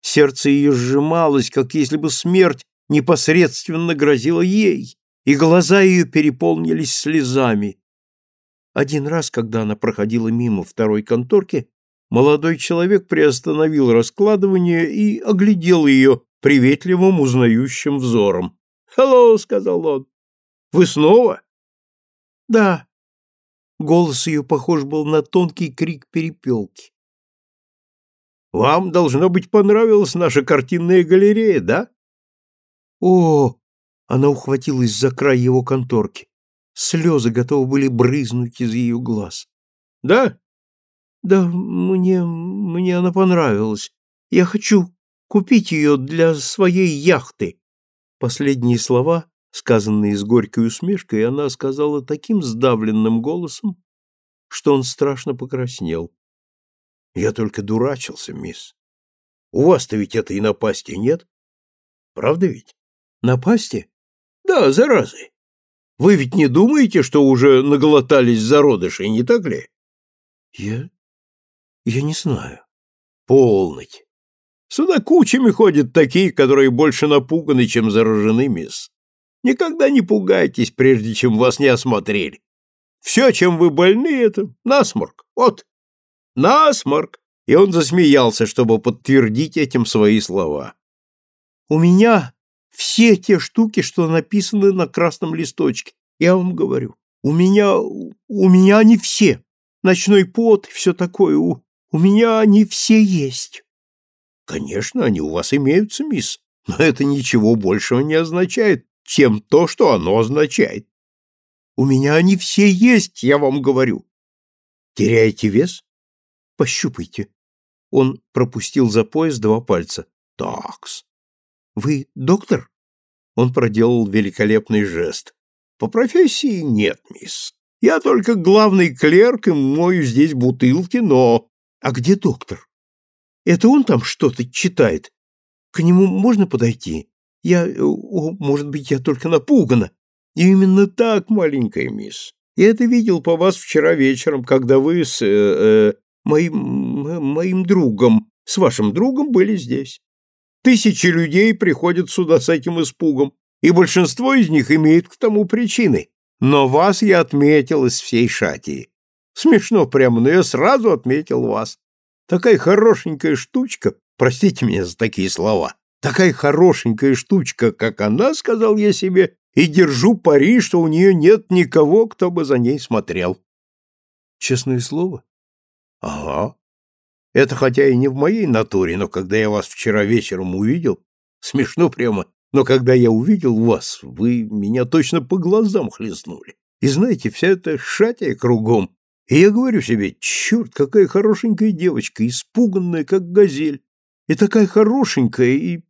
Сердце ее сжималось, как если бы смерть непосредственно грозила ей, и глаза ее переполнились слезами. Один раз, когда она проходила мимо второй конторки, молодой человек приостановил раскладывание и оглядел ее приветливым узнающим взором. «Hello», — сказал он. «Вы снова?» «Да». Голос ее похож был на тонкий крик перепелки. «Вам, должно быть, понравилась наша картинная галерея, да?» «О!» — она ухватилась за край его конторки. Слезы готовы были брызнуть из ее глаз. «Да?» «Да, мне... мне она понравилась. Я хочу купить ее для своей яхты». Последние слова, сказанные с горькой усмешкой, она сказала таким сдавленным голосом, что он страшно покраснел. «Я только дурачился, мисс. У вас-то ведь этой напасти нет? Правда ведь?» «Напасти?» «Да, заразы. Вы ведь не думаете, что уже наглотались зародышей, не так ли?» «Я... я не знаю». «Полночь. Сюда кучами ходят такие, которые больше напуганы, чем заражены, мисс. Никогда не пугайтесь, прежде чем вас не осмотрели. Все, чем вы больны, это насморк. Вот, насморк. И он засмеялся, чтобы подтвердить этим свои слова. У меня все те штуки, что написаны на красном листочке. Я вам говорю, у меня, у меня они все. Ночной пот, все такое, у, у меня они все есть. Конечно, они у вас имеются, мисс, но это ничего большего не означает, чем то, что оно означает. У меня они все есть, я вам говорю. Теряете вес? Пощупайте. Он пропустил за пояс два пальца. Такс. Вы доктор? Он проделал великолепный жест. По профессии нет, мисс. Я только главный клерк и мою здесь бутылки, но... А где доктор? Это он там что-то читает. К нему можно подойти? Я, о, может быть, я только напугана. Именно так, маленькая мисс. Я это видел по вас вчера вечером, когда вы с э, э, моим моим другом, с вашим другом были здесь. Тысячи людей приходят сюда с этим испугом, и большинство из них имеет к тому причины. Но вас я отметил из всей шатии. Смешно прямо, но я сразу отметил вас. Такая хорошенькая штучка, простите меня за такие слова, такая хорошенькая штучка, как она, сказал я себе, и держу пари, что у нее нет никого, кто бы за ней смотрел. Честное слово? Ага. Это хотя и не в моей натуре, но когда я вас вчера вечером увидел, смешно прямо, но когда я увидел вас, вы меня точно по глазам хлестнули. И знаете, вся эта шатия кругом и я говорю себе, черт, какая хорошенькая девочка, испуганная, как газель, и такая хорошенькая, и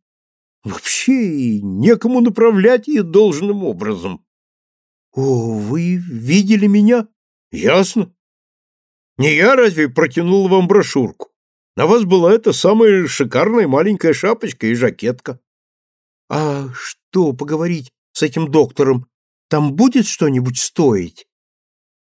вообще и некому направлять ее должным образом. О, вы видели меня? Ясно. Не я разве протянул вам брошюрку? На вас была эта самая шикарная маленькая шапочка и жакетка. А что поговорить с этим доктором? Там будет что-нибудь стоить?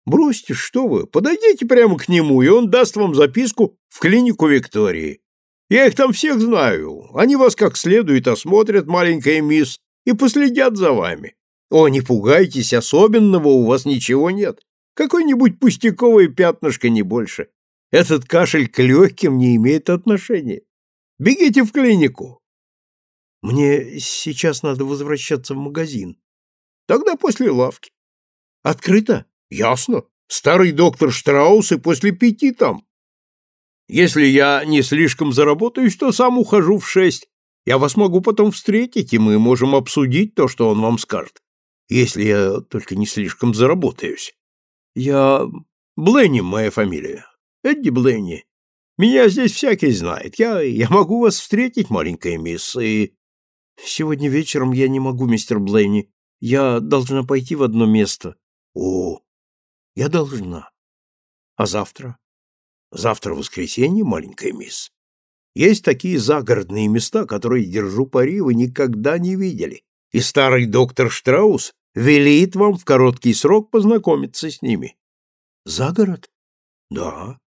Бросьте, что вы, подойдите прямо к нему, и он даст вам записку в клинику Виктории. Я их там всех знаю. Они вас как следует осмотрят, маленькая мисс, и последят за вами. О, не пугайтесь, особенного у вас ничего нет. Какое-нибудь пустяковое пятнышко, не больше. Этот кашель к легким не имеет отношения. Бегите в клинику. Мне сейчас надо возвращаться в магазин. Тогда после лавки. Открыто? Ясно. Старый доктор Штраус и после пяти там. Если я не слишком заработаюсь, то сам ухожу в шесть. Я вас могу потом встретить, и мы можем обсудить то, что он вам скажет. Если я только не слишком заработаюсь. Я... Бленни моя фамилия. Эдди Бленни. Меня здесь всякий знает. Я, я могу вас встретить, маленькая мисс, и... Сегодня вечером я не могу, мистер Бленни. Я должна пойти в одно место. О, я должна. А завтра? Завтра воскресенье, маленькая мисс. Есть такие загородные места, которые, держу пари, вы никогда не видели. и старый доктор Штраус велит вам в короткий срок познакомиться с ними. За город? Да.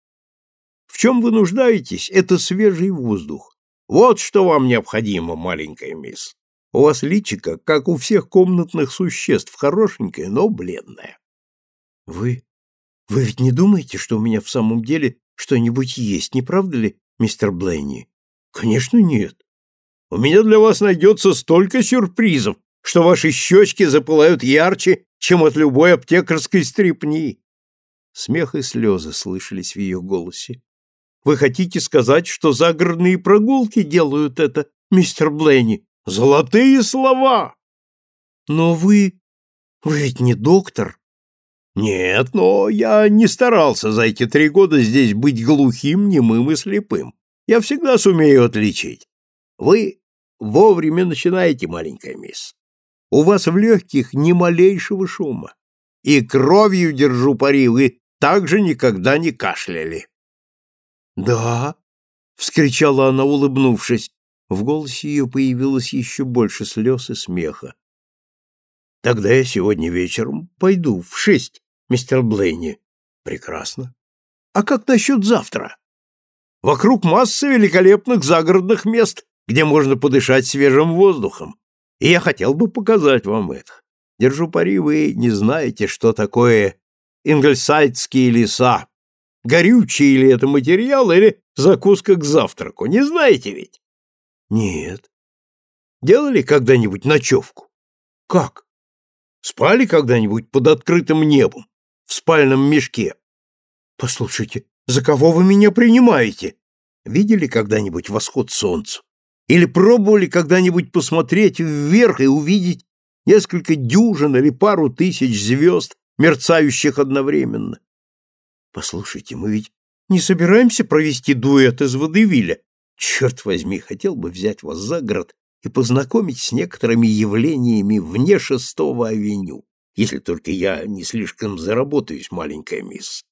В чем вы нуждаетесь, это свежий воздух. Вот что вам необходимо, маленькая мисс. У вас личико, как у всех комнатных существ, хорошенькое, но бледное. Вы... вы ведь не думаете, что у меня в самом деле что-нибудь есть, не правда ли, мистер Блейни? Конечно, нет. У меня для вас найдется столько сюрпризов, что ваши щечки запылают ярче, чем от любой аптекарской стрипни. Смех и слезы слышались в ее голосе. Вы хотите сказать, что загородные прогулки делают это, мистер Блейни? Золотые слова! Но вы... вы ведь не доктор. Нет, но я не старался за эти три года здесь быть глухим, немым и слепым. Я всегда сумею отличить. Вы вовремя начинаете, маленькая мисс. У вас в легких ни малейшего шума. И кровью держу пари, вы также никогда не кашляли. «Да!» — вскричала она, улыбнувшись. В голосе ее появилось еще больше слез и смеха. «Тогда я сегодня вечером пойду в шесть, мистер Блейни». «Прекрасно. А как насчет завтра? Вокруг масса великолепных загородных мест, где можно подышать свежим воздухом, и я хотел бы показать вам это. Держу пари, вы не знаете, что такое ингольсайдские леса, Горючий ли это материал или закуска к завтраку, не знаете ведь? Нет. Делали когда-нибудь ночевку? Как? Спали когда-нибудь под открытым небом, в спальном мешке? Послушайте, за кого вы меня принимаете? Видели когда-нибудь восход солнца? Или пробовали когда-нибудь посмотреть вверх и увидеть несколько дюжин или пару тысяч звезд, мерцающих одновременно? Послушайте, мы ведь не собираемся провести дуэт из водевиля. Черт возьми, хотел бы взять вас за город и познакомить с некоторыми явлениями вне шестого авеню, если только я не слишком заработаюсь, маленькая мисс.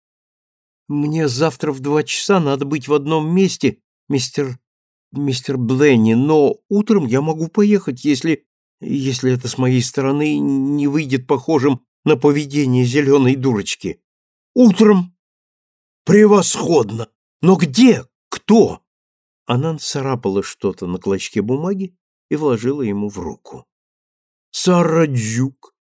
Мне завтра в два часа надо быть в одном месте, мистер... мистер Бленни, но утром я могу поехать, если... если это с моей стороны не выйдет похожим на поведение зеленой дурочки. Утром Превосходно! Но где? Кто? Она нацарапала что-то на клочке бумаги и вложила ему в руку. Сараджук.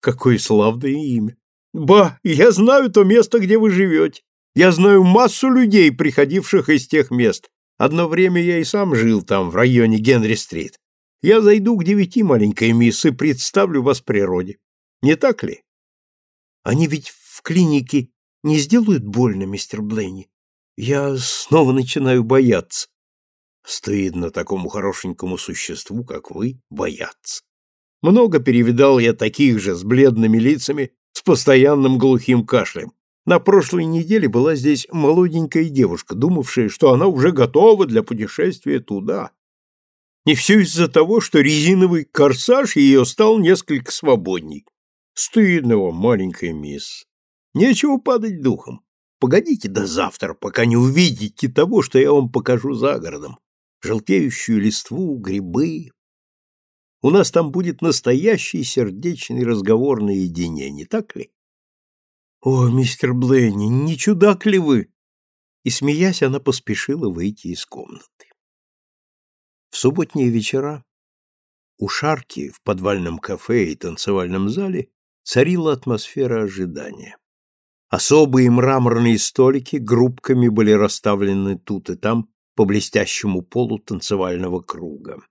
Какое славное имя. Ба, я знаю то место, где вы живете. Я знаю массу людей, приходивших из тех мест. Одно время я и сам жил там, в районе Генри-стрит. Я зайду к девяти, маленькая мисс, и представлю вас природе. Не так ли? Они ведь в клинике не сделают больно, мистер Блейни? Я снова начинаю бояться. Стыдно такому хорошенькому существу, как вы, бояться. Много перевидал я таких же с бледными лицами, с постоянным глухим кашлем. На прошлой неделе была здесь молоденькая девушка, думавшая, что она уже готова для путешествия туда. И все из-за того, что резиновый корсаж ее стал несколько свободней. Стыдно вам, маленькая мисс. Нечего падать духом. Погодите до завтра, пока не увидите того, что я вам покажу за городом. Желтеющую листву, грибы. У нас там будет настоящий сердечный разговор наедине, не так ли? О, мистер Блейни, не чудак ли вы? И, смеясь, она поспешила выйти из комнаты. В субботние вечера у Шарки в подвальном кафе и танцевальном зале царила атмосфера ожидания. Особые мраморные столики группками были расставлены тут и там по блестящему полу танцевального круга.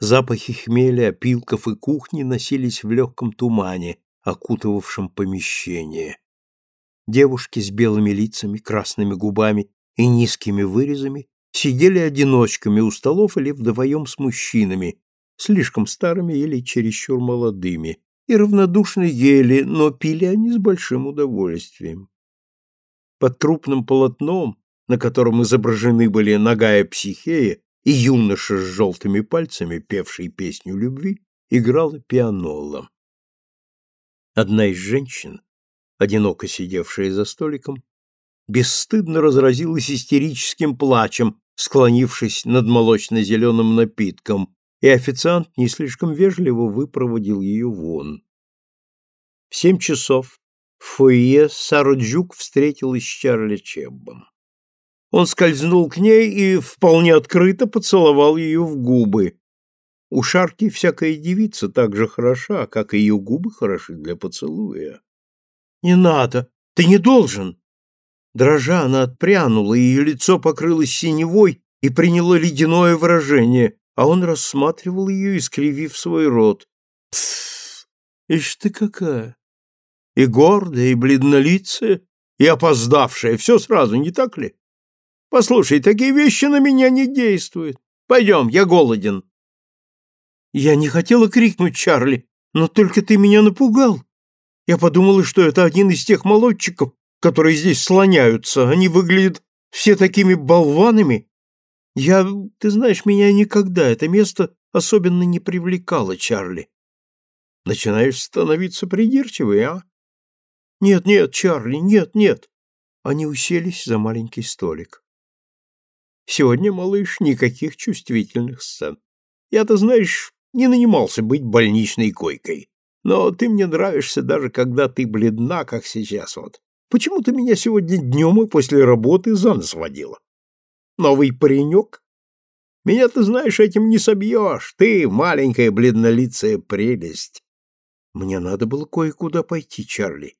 Запахи хмеля, опилков и кухни носились в легком тумане, окутывавшем помещение. Девушки с белыми лицами, красными губами и низкими вырезами сидели одиночками у столов или вдвоем с мужчинами, слишком старыми или чересчур молодыми, и равнодушно ели, но пили они с большим удовольствием. Под крупным полотном, на котором изображены были нагая психея и юноша с желтыми пальцами, певший песню любви, играла пианола. Одна из женщин, одиноко сидевшая за столиком, бесстыдно разразилась истерическим плачем, склонившись над молочно-зеленым напитком, и официант не слишком вежливо выпроводил ее вон. В семь часов в фойе Сароджук встретилась с Чарли Чеббом. Он скользнул к ней и вполне открыто поцеловал ее в губы. У Шарки всякая девица так же хороша, как и ее губы хороши для поцелуя. «Не надо! Ты не должен!» Дрожа, она отпрянула, ее лицо покрылось синевой и приняло ледяное выражение, а он рассматривал ее, искривив свой рот. «Тссс! Ишь ты какая! И гордая, и бледнолицая, и опоздавшая, все сразу, не так ли? Послушай, такие вещи на меня не действуют. Пойдем, я голоден». Я не хотела крикнуть Чарли, но только ты меня напугал. Я подумала, что это один из тех молодчиков, которые здесь слоняются. Они выглядят все такими болванами. Я, ты знаешь, меня никогда это место особенно не привлекало, Чарли. Начинаешь становиться придирчивой, а? Нет, нет, Чарли, нет, нет. Они уселись за маленький столик. Сегодня, малыш, никаких чувствительных сцен. Я-то, знаешь, не нанимался быть больничной койкой. Но ты мне нравишься даже когда ты бледна, как сейчас вот. Почему ты меня сегодня днем и после работы за нос водила? Новый паренек? Меня, ты знаешь, этим не собьешь. Ты маленькая бледнолицая прелесть. Мне надо было кое-куда пойти, Чарли.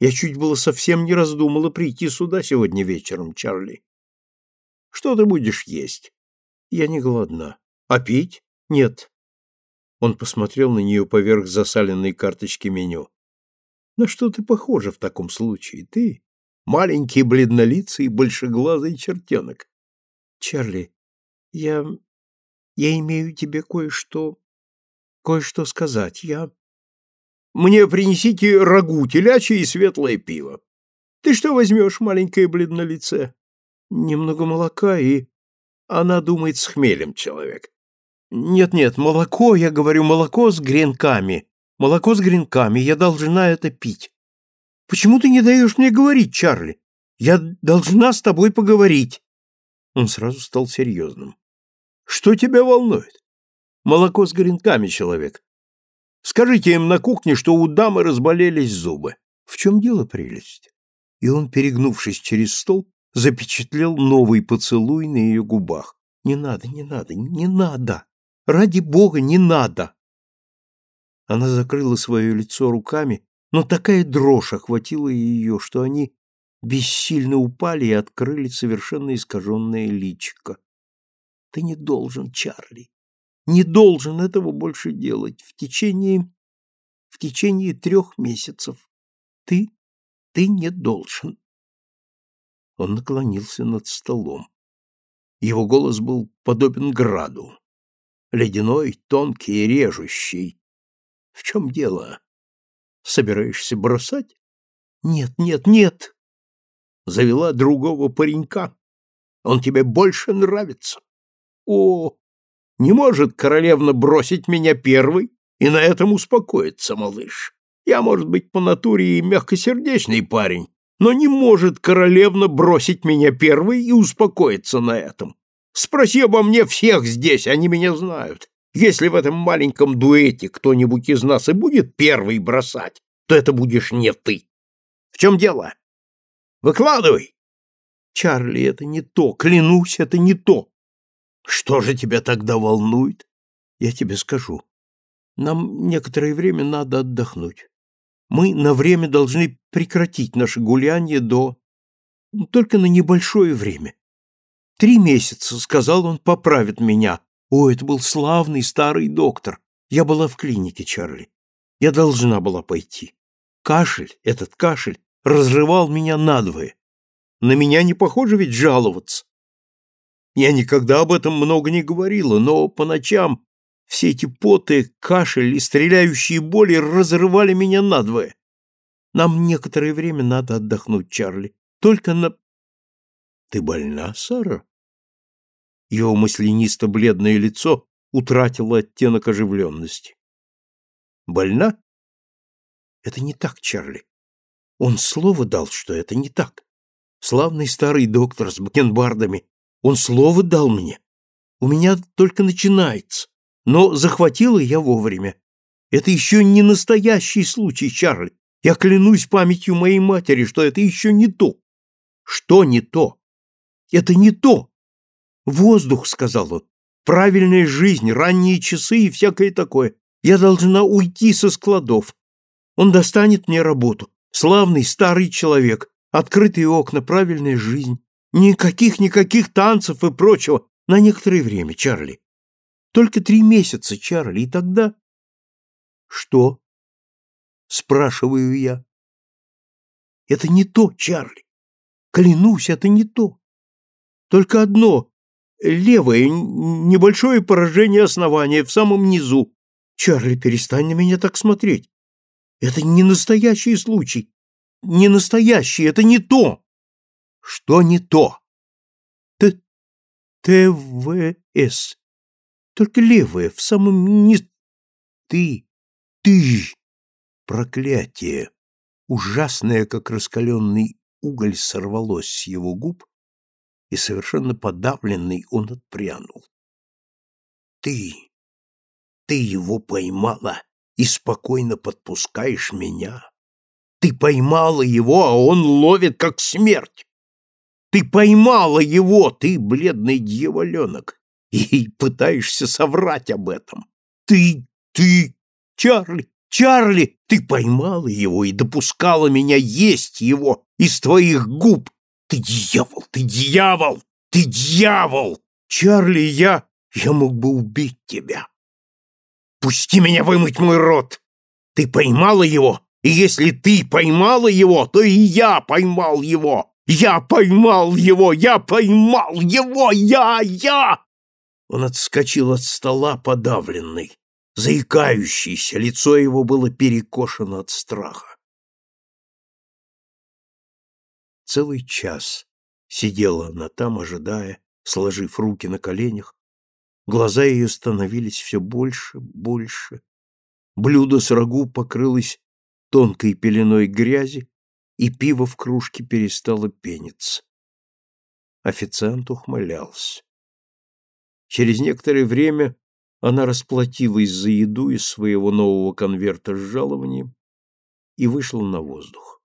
Я чуть было совсем не раздумала прийти сюда сегодня вечером, Чарли. Что ты будешь есть? Я не голодна. А пить? Нет. Он посмотрел на нее поверх засаленной карточки меню. На что ты похожа в таком случае? Ты маленький бледнолицый большеглазый чертенок. Чарли, я... я имею тебе кое-что... кое-что сказать. Я... Мне принесите рагу телячье и светлое пиво. Ты что возьмешь, маленькое бледнолицее? Немного молока и... Она думает с хмелем человек. Нет-нет, молоко, я говорю, молоко с гренками. Молоко с гренками, я должна это пить. Почему ты не даешь мне говорить, Чарли? Я должна с тобой поговорить. Он сразу стал серьезным. Что тебя волнует? Молоко с гренками, человек. Скажите им на кухне, что у дамы разболелись зубы. В чем дело, прелесть? И он, перегнувшись через стол, запечатлел новый поцелуй на ее губах. Не надо, не надо, не надо. Ради бога, не надо. Она закрыла свое лицо руками, но такая дрожь охватила ее, что они бессильно упали и открыли совершенно искаженное личико. Ты не должен, Чарли, не должен этого больше делать в течение в течение трех месяцев. Ты, ты не должен. Он наклонился над столом. Его голос был подобен граду ледяной, тонкий и режущий. В чем дело? Собираешься бросать? Нет, нет, нет. Завела другого паренька. Он тебе больше нравится. О, не может королевна бросить меня первой и на этом успокоиться, малыш. Я, может быть, по натуре и мягкосердечный парень, но не может королевна бросить меня первой и успокоиться на этом. Спроси обо мне всех здесь, они меня знают. Если в этом маленьком дуэте кто-нибудь из нас и будет первый бросать, то это будешь не ты. В чем дело? Выкладывай. Чарли, это не то, клянусь, это не то. Что же тебя тогда волнует? Я тебе скажу. Нам некоторое время надо отдохнуть. Мы на время должны прекратить наше гуляние до... Только на небольшое время. Три месяца, сказал он, поправит меня. О, это был славный старый доктор. Я была в клинике, Чарли. Я должна была пойти. Кашель, этот кашель, разрывал меня надвое. На меня не похоже ведь жаловаться. Я никогда об этом много не говорила, но по ночам все эти поты, кашель и стреляющие боли разрывали меня надвое. Нам некоторое время надо отдохнуть, Чарли. Только на... Ты больна, Сара? Его маслянисто-бледное лицо утратило оттенок оживленности. Больна? Это не так, Чарли. Он слово дал, что это не так. Славный старый доктор с бакенбардами. Он слово дал мне. У меня только начинается. Но захватила я вовремя. Это еще не настоящий случай, Чарли. Я клянусь памятью моей матери, что это еще не то. Что не то? Это не то. Воздух, сказал он. Правильная жизнь, ранние часы и всякое такое. Я должна уйти со складов. Он достанет мне работу. Славный старый человек. Открытые окна, правильная жизнь. Никаких-никаких танцев и прочего. На некоторое время, Чарли. Только три месяца, Чарли, и тогда... Что? Спрашиваю я. Это не то, Чарли. Клянусь, это не то. Только одно. Левое, небольшое поражение основания в самом низу. Чарли, перестань на меня так смотреть. Это не настоящий случай. Не настоящий, это не то. Что не то? Т ТВС. Только левое, в самом низ... Ты, ты, проклятие, ужасное, как раскаленный уголь, сорвалось с его губ, и совершенно подавленный он отпрянул. Ты, ты его поймала и спокойно подпускаешь меня. Ты поймала его, а он ловит, как смерть. Ты поймала его, ты, бледный дьяволенок, и пытаешься соврать об этом. Ты, ты, Чарли, Чарли, ты поймала его и допускала меня есть его из твоих губ, ты дьявол, ты дьявол, ты дьявол! Чарли, я... Я мог бы убить тебя. Пусти меня вымыть мой рот. Ты поймала его, и если ты поймала его, то и я поймал его. Я поймал его, я поймал его, я, я! Он отскочил от стола подавленный, заикающийся, лицо его было перекошено от страха. Целый час сидела она там, ожидая, сложив руки на коленях. Глаза ее становились все больше, больше. Блюдо с рагу покрылось тонкой пеленой грязи, и пиво в кружке перестало пениться. Официант ухмылялся. Через некоторое время она расплатилась за еду из своего нового конверта с жалованием и вышла на воздух.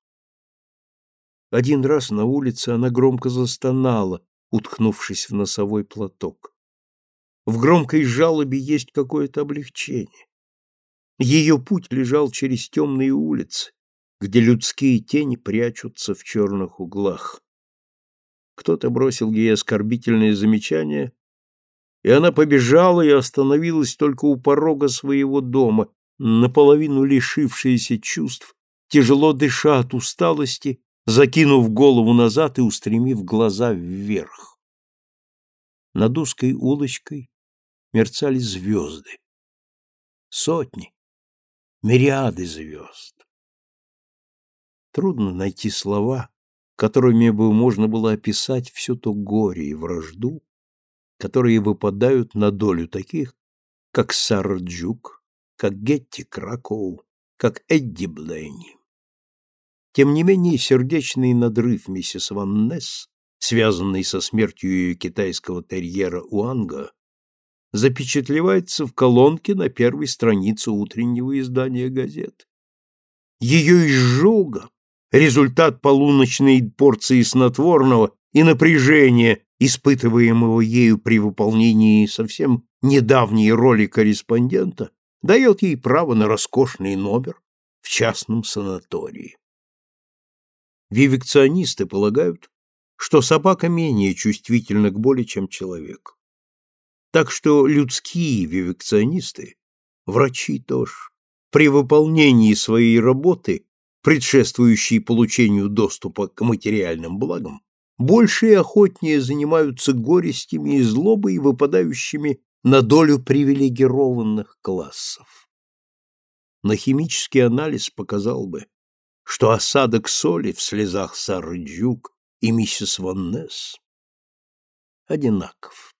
Один раз на улице она громко застонала, уткнувшись в носовой платок. В громкой жалобе есть какое-то облегчение. Ее путь лежал через темные улицы, где людские тени прячутся в черных углах. Кто-то бросил ей оскорбительное замечание, и она побежала и остановилась только у порога своего дома, наполовину лишившаяся чувств, тяжело дыша от усталости закинув голову назад и устремив глаза вверх. Над узкой улочкой мерцали звезды. Сотни, мириады звезд. Трудно найти слова, которыми бы можно было описать все то горе и вражду, которые выпадают на долю таких, как Сарджук, как Гетти Кракоу, как Эдди Блейни. Тем не менее, сердечный надрыв миссис Ван Несс, связанный со смертью китайского терьера Уанга, запечатлевается в колонке на первой странице утреннего издания газет. Ее изжога – результат полуночной порции снотворного и напряжения, испытываемого ею при выполнении совсем недавней роли корреспондента, дает ей право на роскошный номер в частном санатории. Вивекционисты полагают, что собака менее чувствительна к боли, чем человек. Так что людские вивекционисты, врачи тоже, при выполнении своей работы, предшествующей получению доступа к материальным благам, больше и охотнее занимаются горестями и злобой, выпадающими на долю привилегированных классов. На химический анализ показал бы, что осадок соли в слезах Сары Джук и миссис Ван Несс одинаков.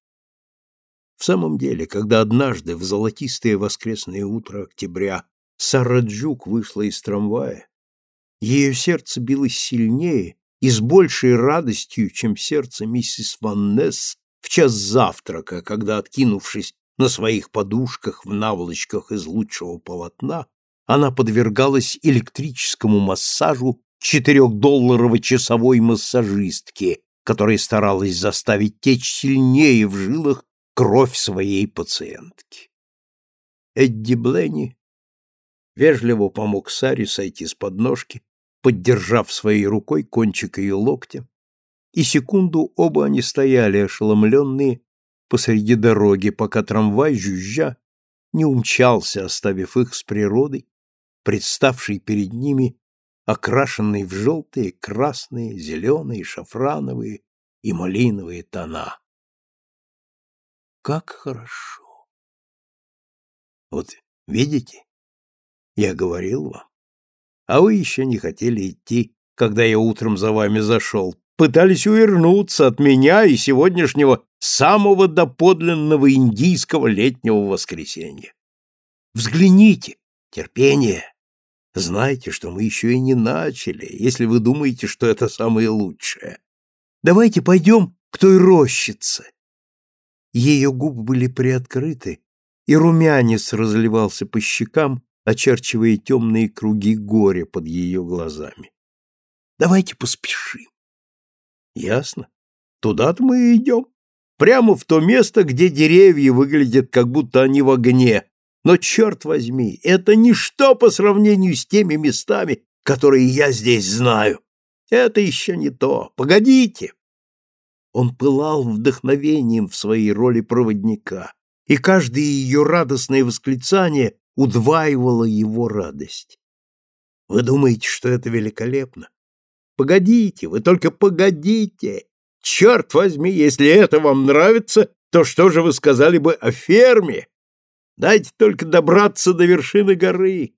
В самом деле, когда однажды в золотистое воскресное утро октября Сара Джук вышла из трамвая, ее сердце билось сильнее и с большей радостью, чем сердце миссис Ван Несс в час завтрака, когда, откинувшись на своих подушках в наволочках из лучшего полотна, она подвергалась электрическому массажу четырехдолларовой часовой массажистки, которая старалась заставить течь сильнее в жилах кровь своей пациентки. Эдди Бленни вежливо помог Саре сойти с подножки, поддержав своей рукой кончик ее локтя, и секунду оба они стояли ошеломленные посреди дороги, пока трамвай, жужжа, не умчался, оставив их с природой, представшей перед ними, окрашенной в желтые, красные, зеленые, шафрановые и малиновые тона. Как хорошо! Вот видите, я говорил вам, а вы еще не хотели идти, когда я утром за вами зашел, пытались увернуться от меня и сегодняшнего самого доподлинного индийского летнего воскресенья. Взгляните, терпение. Знайте, что мы еще и не начали, если вы думаете, что это самое лучшее. Давайте пойдем к той рощице. Ее губы были приоткрыты, и румянец разливался по щекам, очерчивая темные круги горя под ее глазами. Давайте поспешим. Ясно. Туда-то мы и идем. Прямо в то место, где деревья выглядят, как будто они в огне. Но, черт возьми, это ничто по сравнению с теми местами, которые я здесь знаю. Это еще не то. Погодите. Он пылал вдохновением в своей роли проводника, и каждое ее радостное восклицание удваивала его радость. Вы думаете, что это великолепно? Погодите, вы только погодите. Черт возьми, если это вам нравится, то что же вы сказали бы о ферме? Дайте только добраться до вершины горы.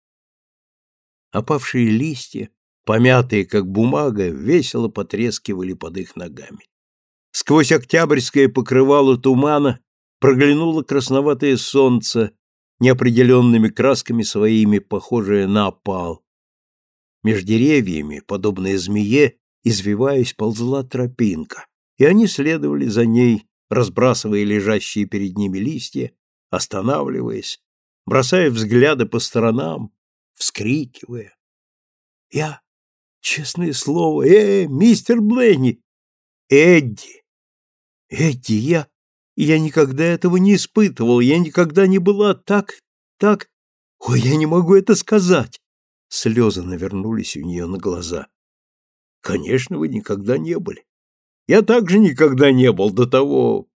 Опавшие листья, помятые как бумага, весело потрескивали под их ногами. Сквозь октябрьское покрывало тумана проглянуло красноватое солнце, неопределенными красками своими похожее на опал. Меж деревьями, подобная змее, извиваясь, ползла тропинка, и они следовали за ней, разбрасывая лежащие перед ними листья, останавливаясь, бросая взгляды по сторонам, вскрикивая. Я, честное слово, э, мистер Бленни, Эдди, Эдди, я, я никогда этого не испытывал, я никогда не была так, так... Ой, я не могу это сказать. Слезы навернулись у нее на глаза. Конечно, вы никогда не были. Я также никогда не был до того...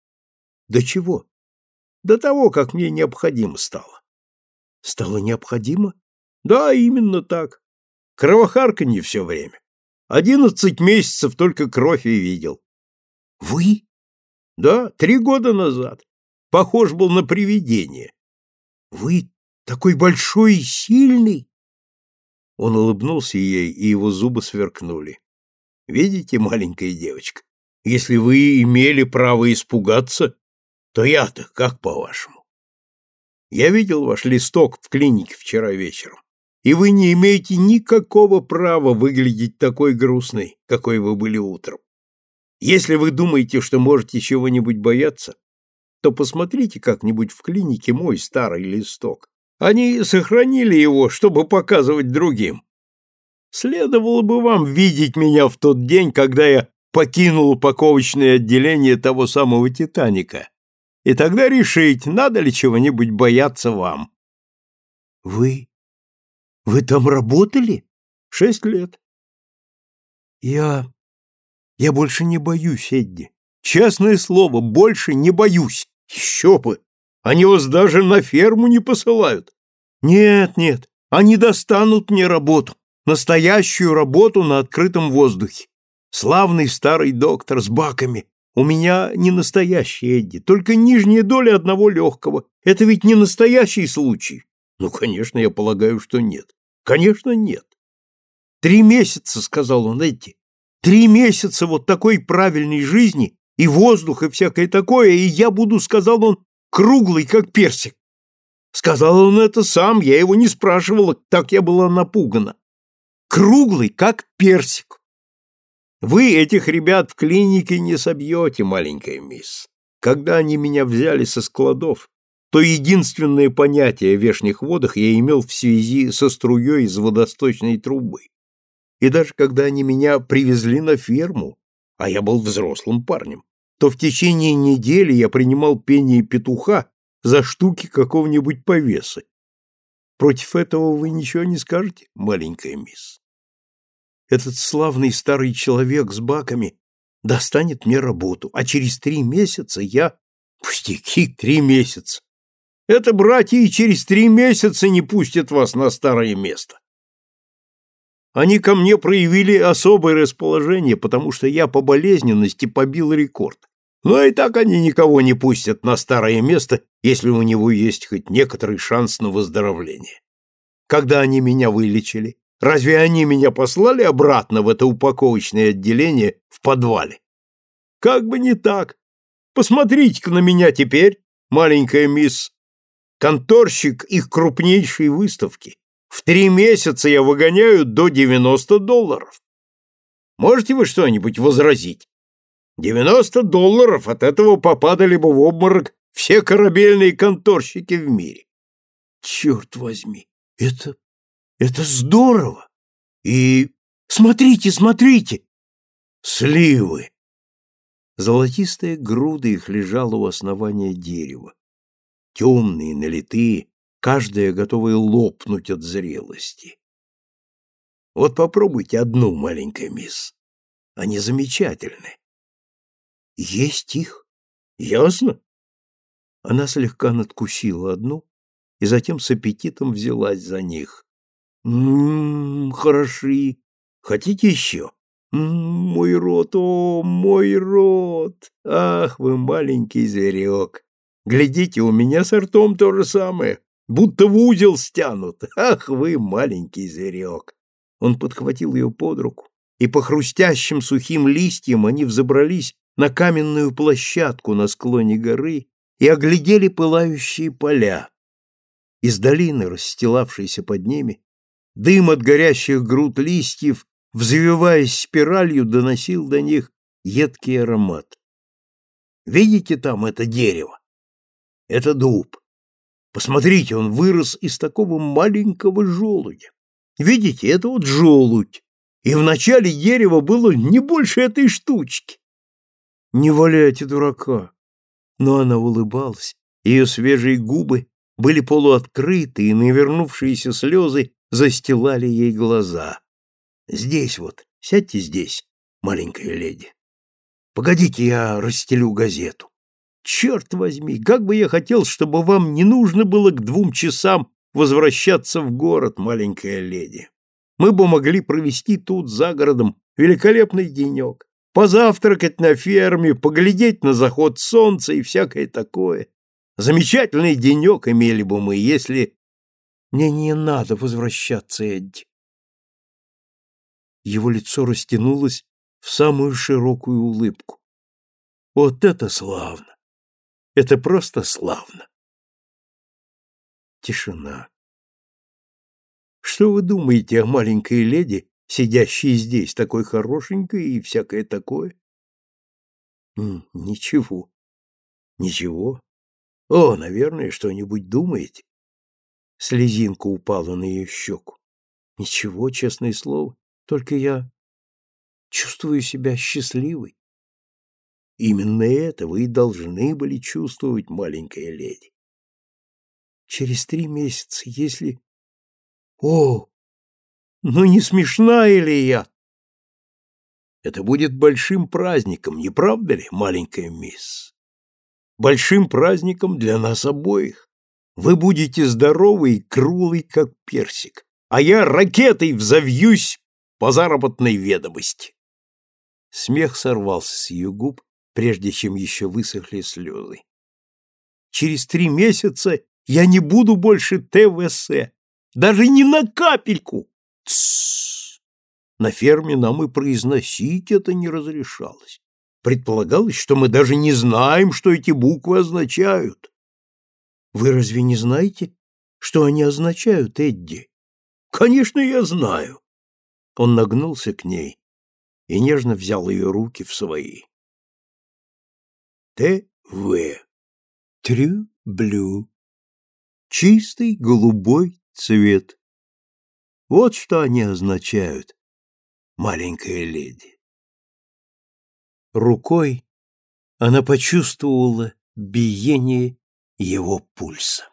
До чего? До того, как мне необходимо стало. Стало необходимо? Да, именно так. Кровохарка не все время. Одиннадцать месяцев только кровь и видел. Вы? Да, три года назад. Похож был на привидение. Вы такой большой и сильный. Он улыбнулся ей, и его зубы сверкнули. Видите, маленькая девочка, если вы имели право испугаться, то я-то как по-вашему? Я видел ваш листок в клинике вчера вечером, и вы не имеете никакого права выглядеть такой грустной, какой вы были утром. Если вы думаете, что можете чего-нибудь бояться, то посмотрите как-нибудь в клинике мой старый листок. Они сохранили его, чтобы показывать другим. Следовало бы вам видеть меня в тот день, когда я покинул упаковочное отделение того самого «Титаника», и тогда решить, надо ли чего-нибудь бояться вам. Вы? Вы там работали? Шесть лет. Я я больше не боюсь, Эдди. Честное слово, больше не боюсь. Еще бы! Они вас даже на ферму не посылают. Нет, нет, они достанут мне работу. Настоящую работу на открытом воздухе. Славный старый доктор с баками. У меня не настоящий Эдди, только нижняя доля одного легкого. Это ведь не настоящий случай. Ну, конечно, я полагаю, что нет. Конечно, нет. Три месяца, сказал он Эдди. Три месяца вот такой правильной жизни, и воздух, и всякое такое, и я буду, сказал он, круглый, как персик. Сказал он это сам, я его не спрашивала, так я была напугана. Круглый, как персик. Вы этих ребят в клинике не собьете, маленькая мисс. Когда они меня взяли со складов, То единственное понятие о вешних водах я имел в связи со струей из водосточной трубы. И даже когда они меня привезли на ферму, а я был взрослым парнем, то в течение недели я принимал пение петуха за штуки какого-нибудь повеса. Против этого вы ничего не скажете, маленькая мисс? Этот славный старый человек с баками достанет мне работу, а через три месяца я... Пустяки, три месяца. Это братья и через три месяца не пустят вас на старое место. Они ко мне проявили особое расположение, потому что я по болезненности побил рекорд. Но и так они никого не пустят на старое место, если у него есть хоть некоторый шанс на выздоровление. Когда они меня вылечили, разве они меня послали обратно в это упаковочное отделение в подвале? Как бы не так. Посмотрите-ка на меня теперь, маленькая мисс. Конторщик их крупнейшей выставки. В три месяца я выгоняю до 90 долларов. Можете вы что-нибудь возразить? 90 долларов от этого попадали бы в обморок все корабельные конторщики в мире. Черт возьми, это... это здорово! И... смотрите, смотрите! Сливы! Золотистая груда их лежала у основания дерева. Темные, налитые, каждая готовая лопнуть от зрелости. Вот попробуйте одну, маленькая мисс. Они замечательны. Есть их? Ясно? Она слегка надкусила одну и затем с аппетитом взялась за них. Ммм, хороши. Хотите еще? М-м, мой рот, о, мой рот! Ах, вы маленький зверек! Глядите, у меня с ртом то же самое будто в узел стянут. Ах вы, маленький зверек!» Он подхватил ее под руку, и по хрустящим сухим листьям они взобрались на каменную площадку на склоне горы и оглядели пылающие поля. Из долины, расстилавшейся под ними, дым от горящих груд листьев, взвиваясь спиралью, доносил до них едкий аромат. Видите там это дерево? Это дуб. Посмотрите, он вырос из такого маленького желудя. Видите, это вот желудь. И в начале дерева было не больше этой штучки. Не валяйте дурака. Но она улыбалась. Ее свежие губы были полуоткрыты, и навернувшиеся слезы застилали ей глаза. Здесь вот, сядьте здесь, маленькая леди. Погодите, я расстелю газету. Черт возьми, как бы я хотел, чтобы вам не нужно было к двум часам возвращаться в город, маленькая леди. Мы бы могли провести тут, за городом, великолепный денек, позавтракать на ферме, поглядеть на заход солнца и всякое такое. Замечательный денек имели бы мы, если... Мне не надо возвращаться, Эдди. Его лицо растянулось в самую широкую улыбку. Вот это славно! Это просто славно. Тишина. Что вы думаете о маленькой леди, сидящей здесь, такой хорошенькой и всякое такое? Ничего. Ничего. О, наверное, что-нибудь думаете? Слезинка упала на ее щеку. Ничего, честное слово, только я чувствую себя счастливой. Именно это вы и должны были чувствовать, маленькая леди. Через три месяца, если... О, ну не смешная ли я? Это будет большим праздником, не правда ли, маленькая мисс? Большим праздником для нас обоих. Вы будете здоровый и круглый, как персик, а я ракетой взовьюсь по заработной ведомости. Смех сорвался с ее губ, прежде чем еще высохли слезы. Через три месяца я не буду больше ТВС, даже не на капельку. Тссс. На ферме нам и произносить это не разрешалось. Предполагалось, что мы даже не знаем, что эти буквы означают. Вы разве не знаете, что они означают, Эдди? Конечно, я знаю. Он нагнулся к ней и нежно взял ее руки в свои. Т.В. Трю-блю. чистый голубой цвет. Вот что они означают, маленькая леди. Рукой она почувствовала биение его пульса.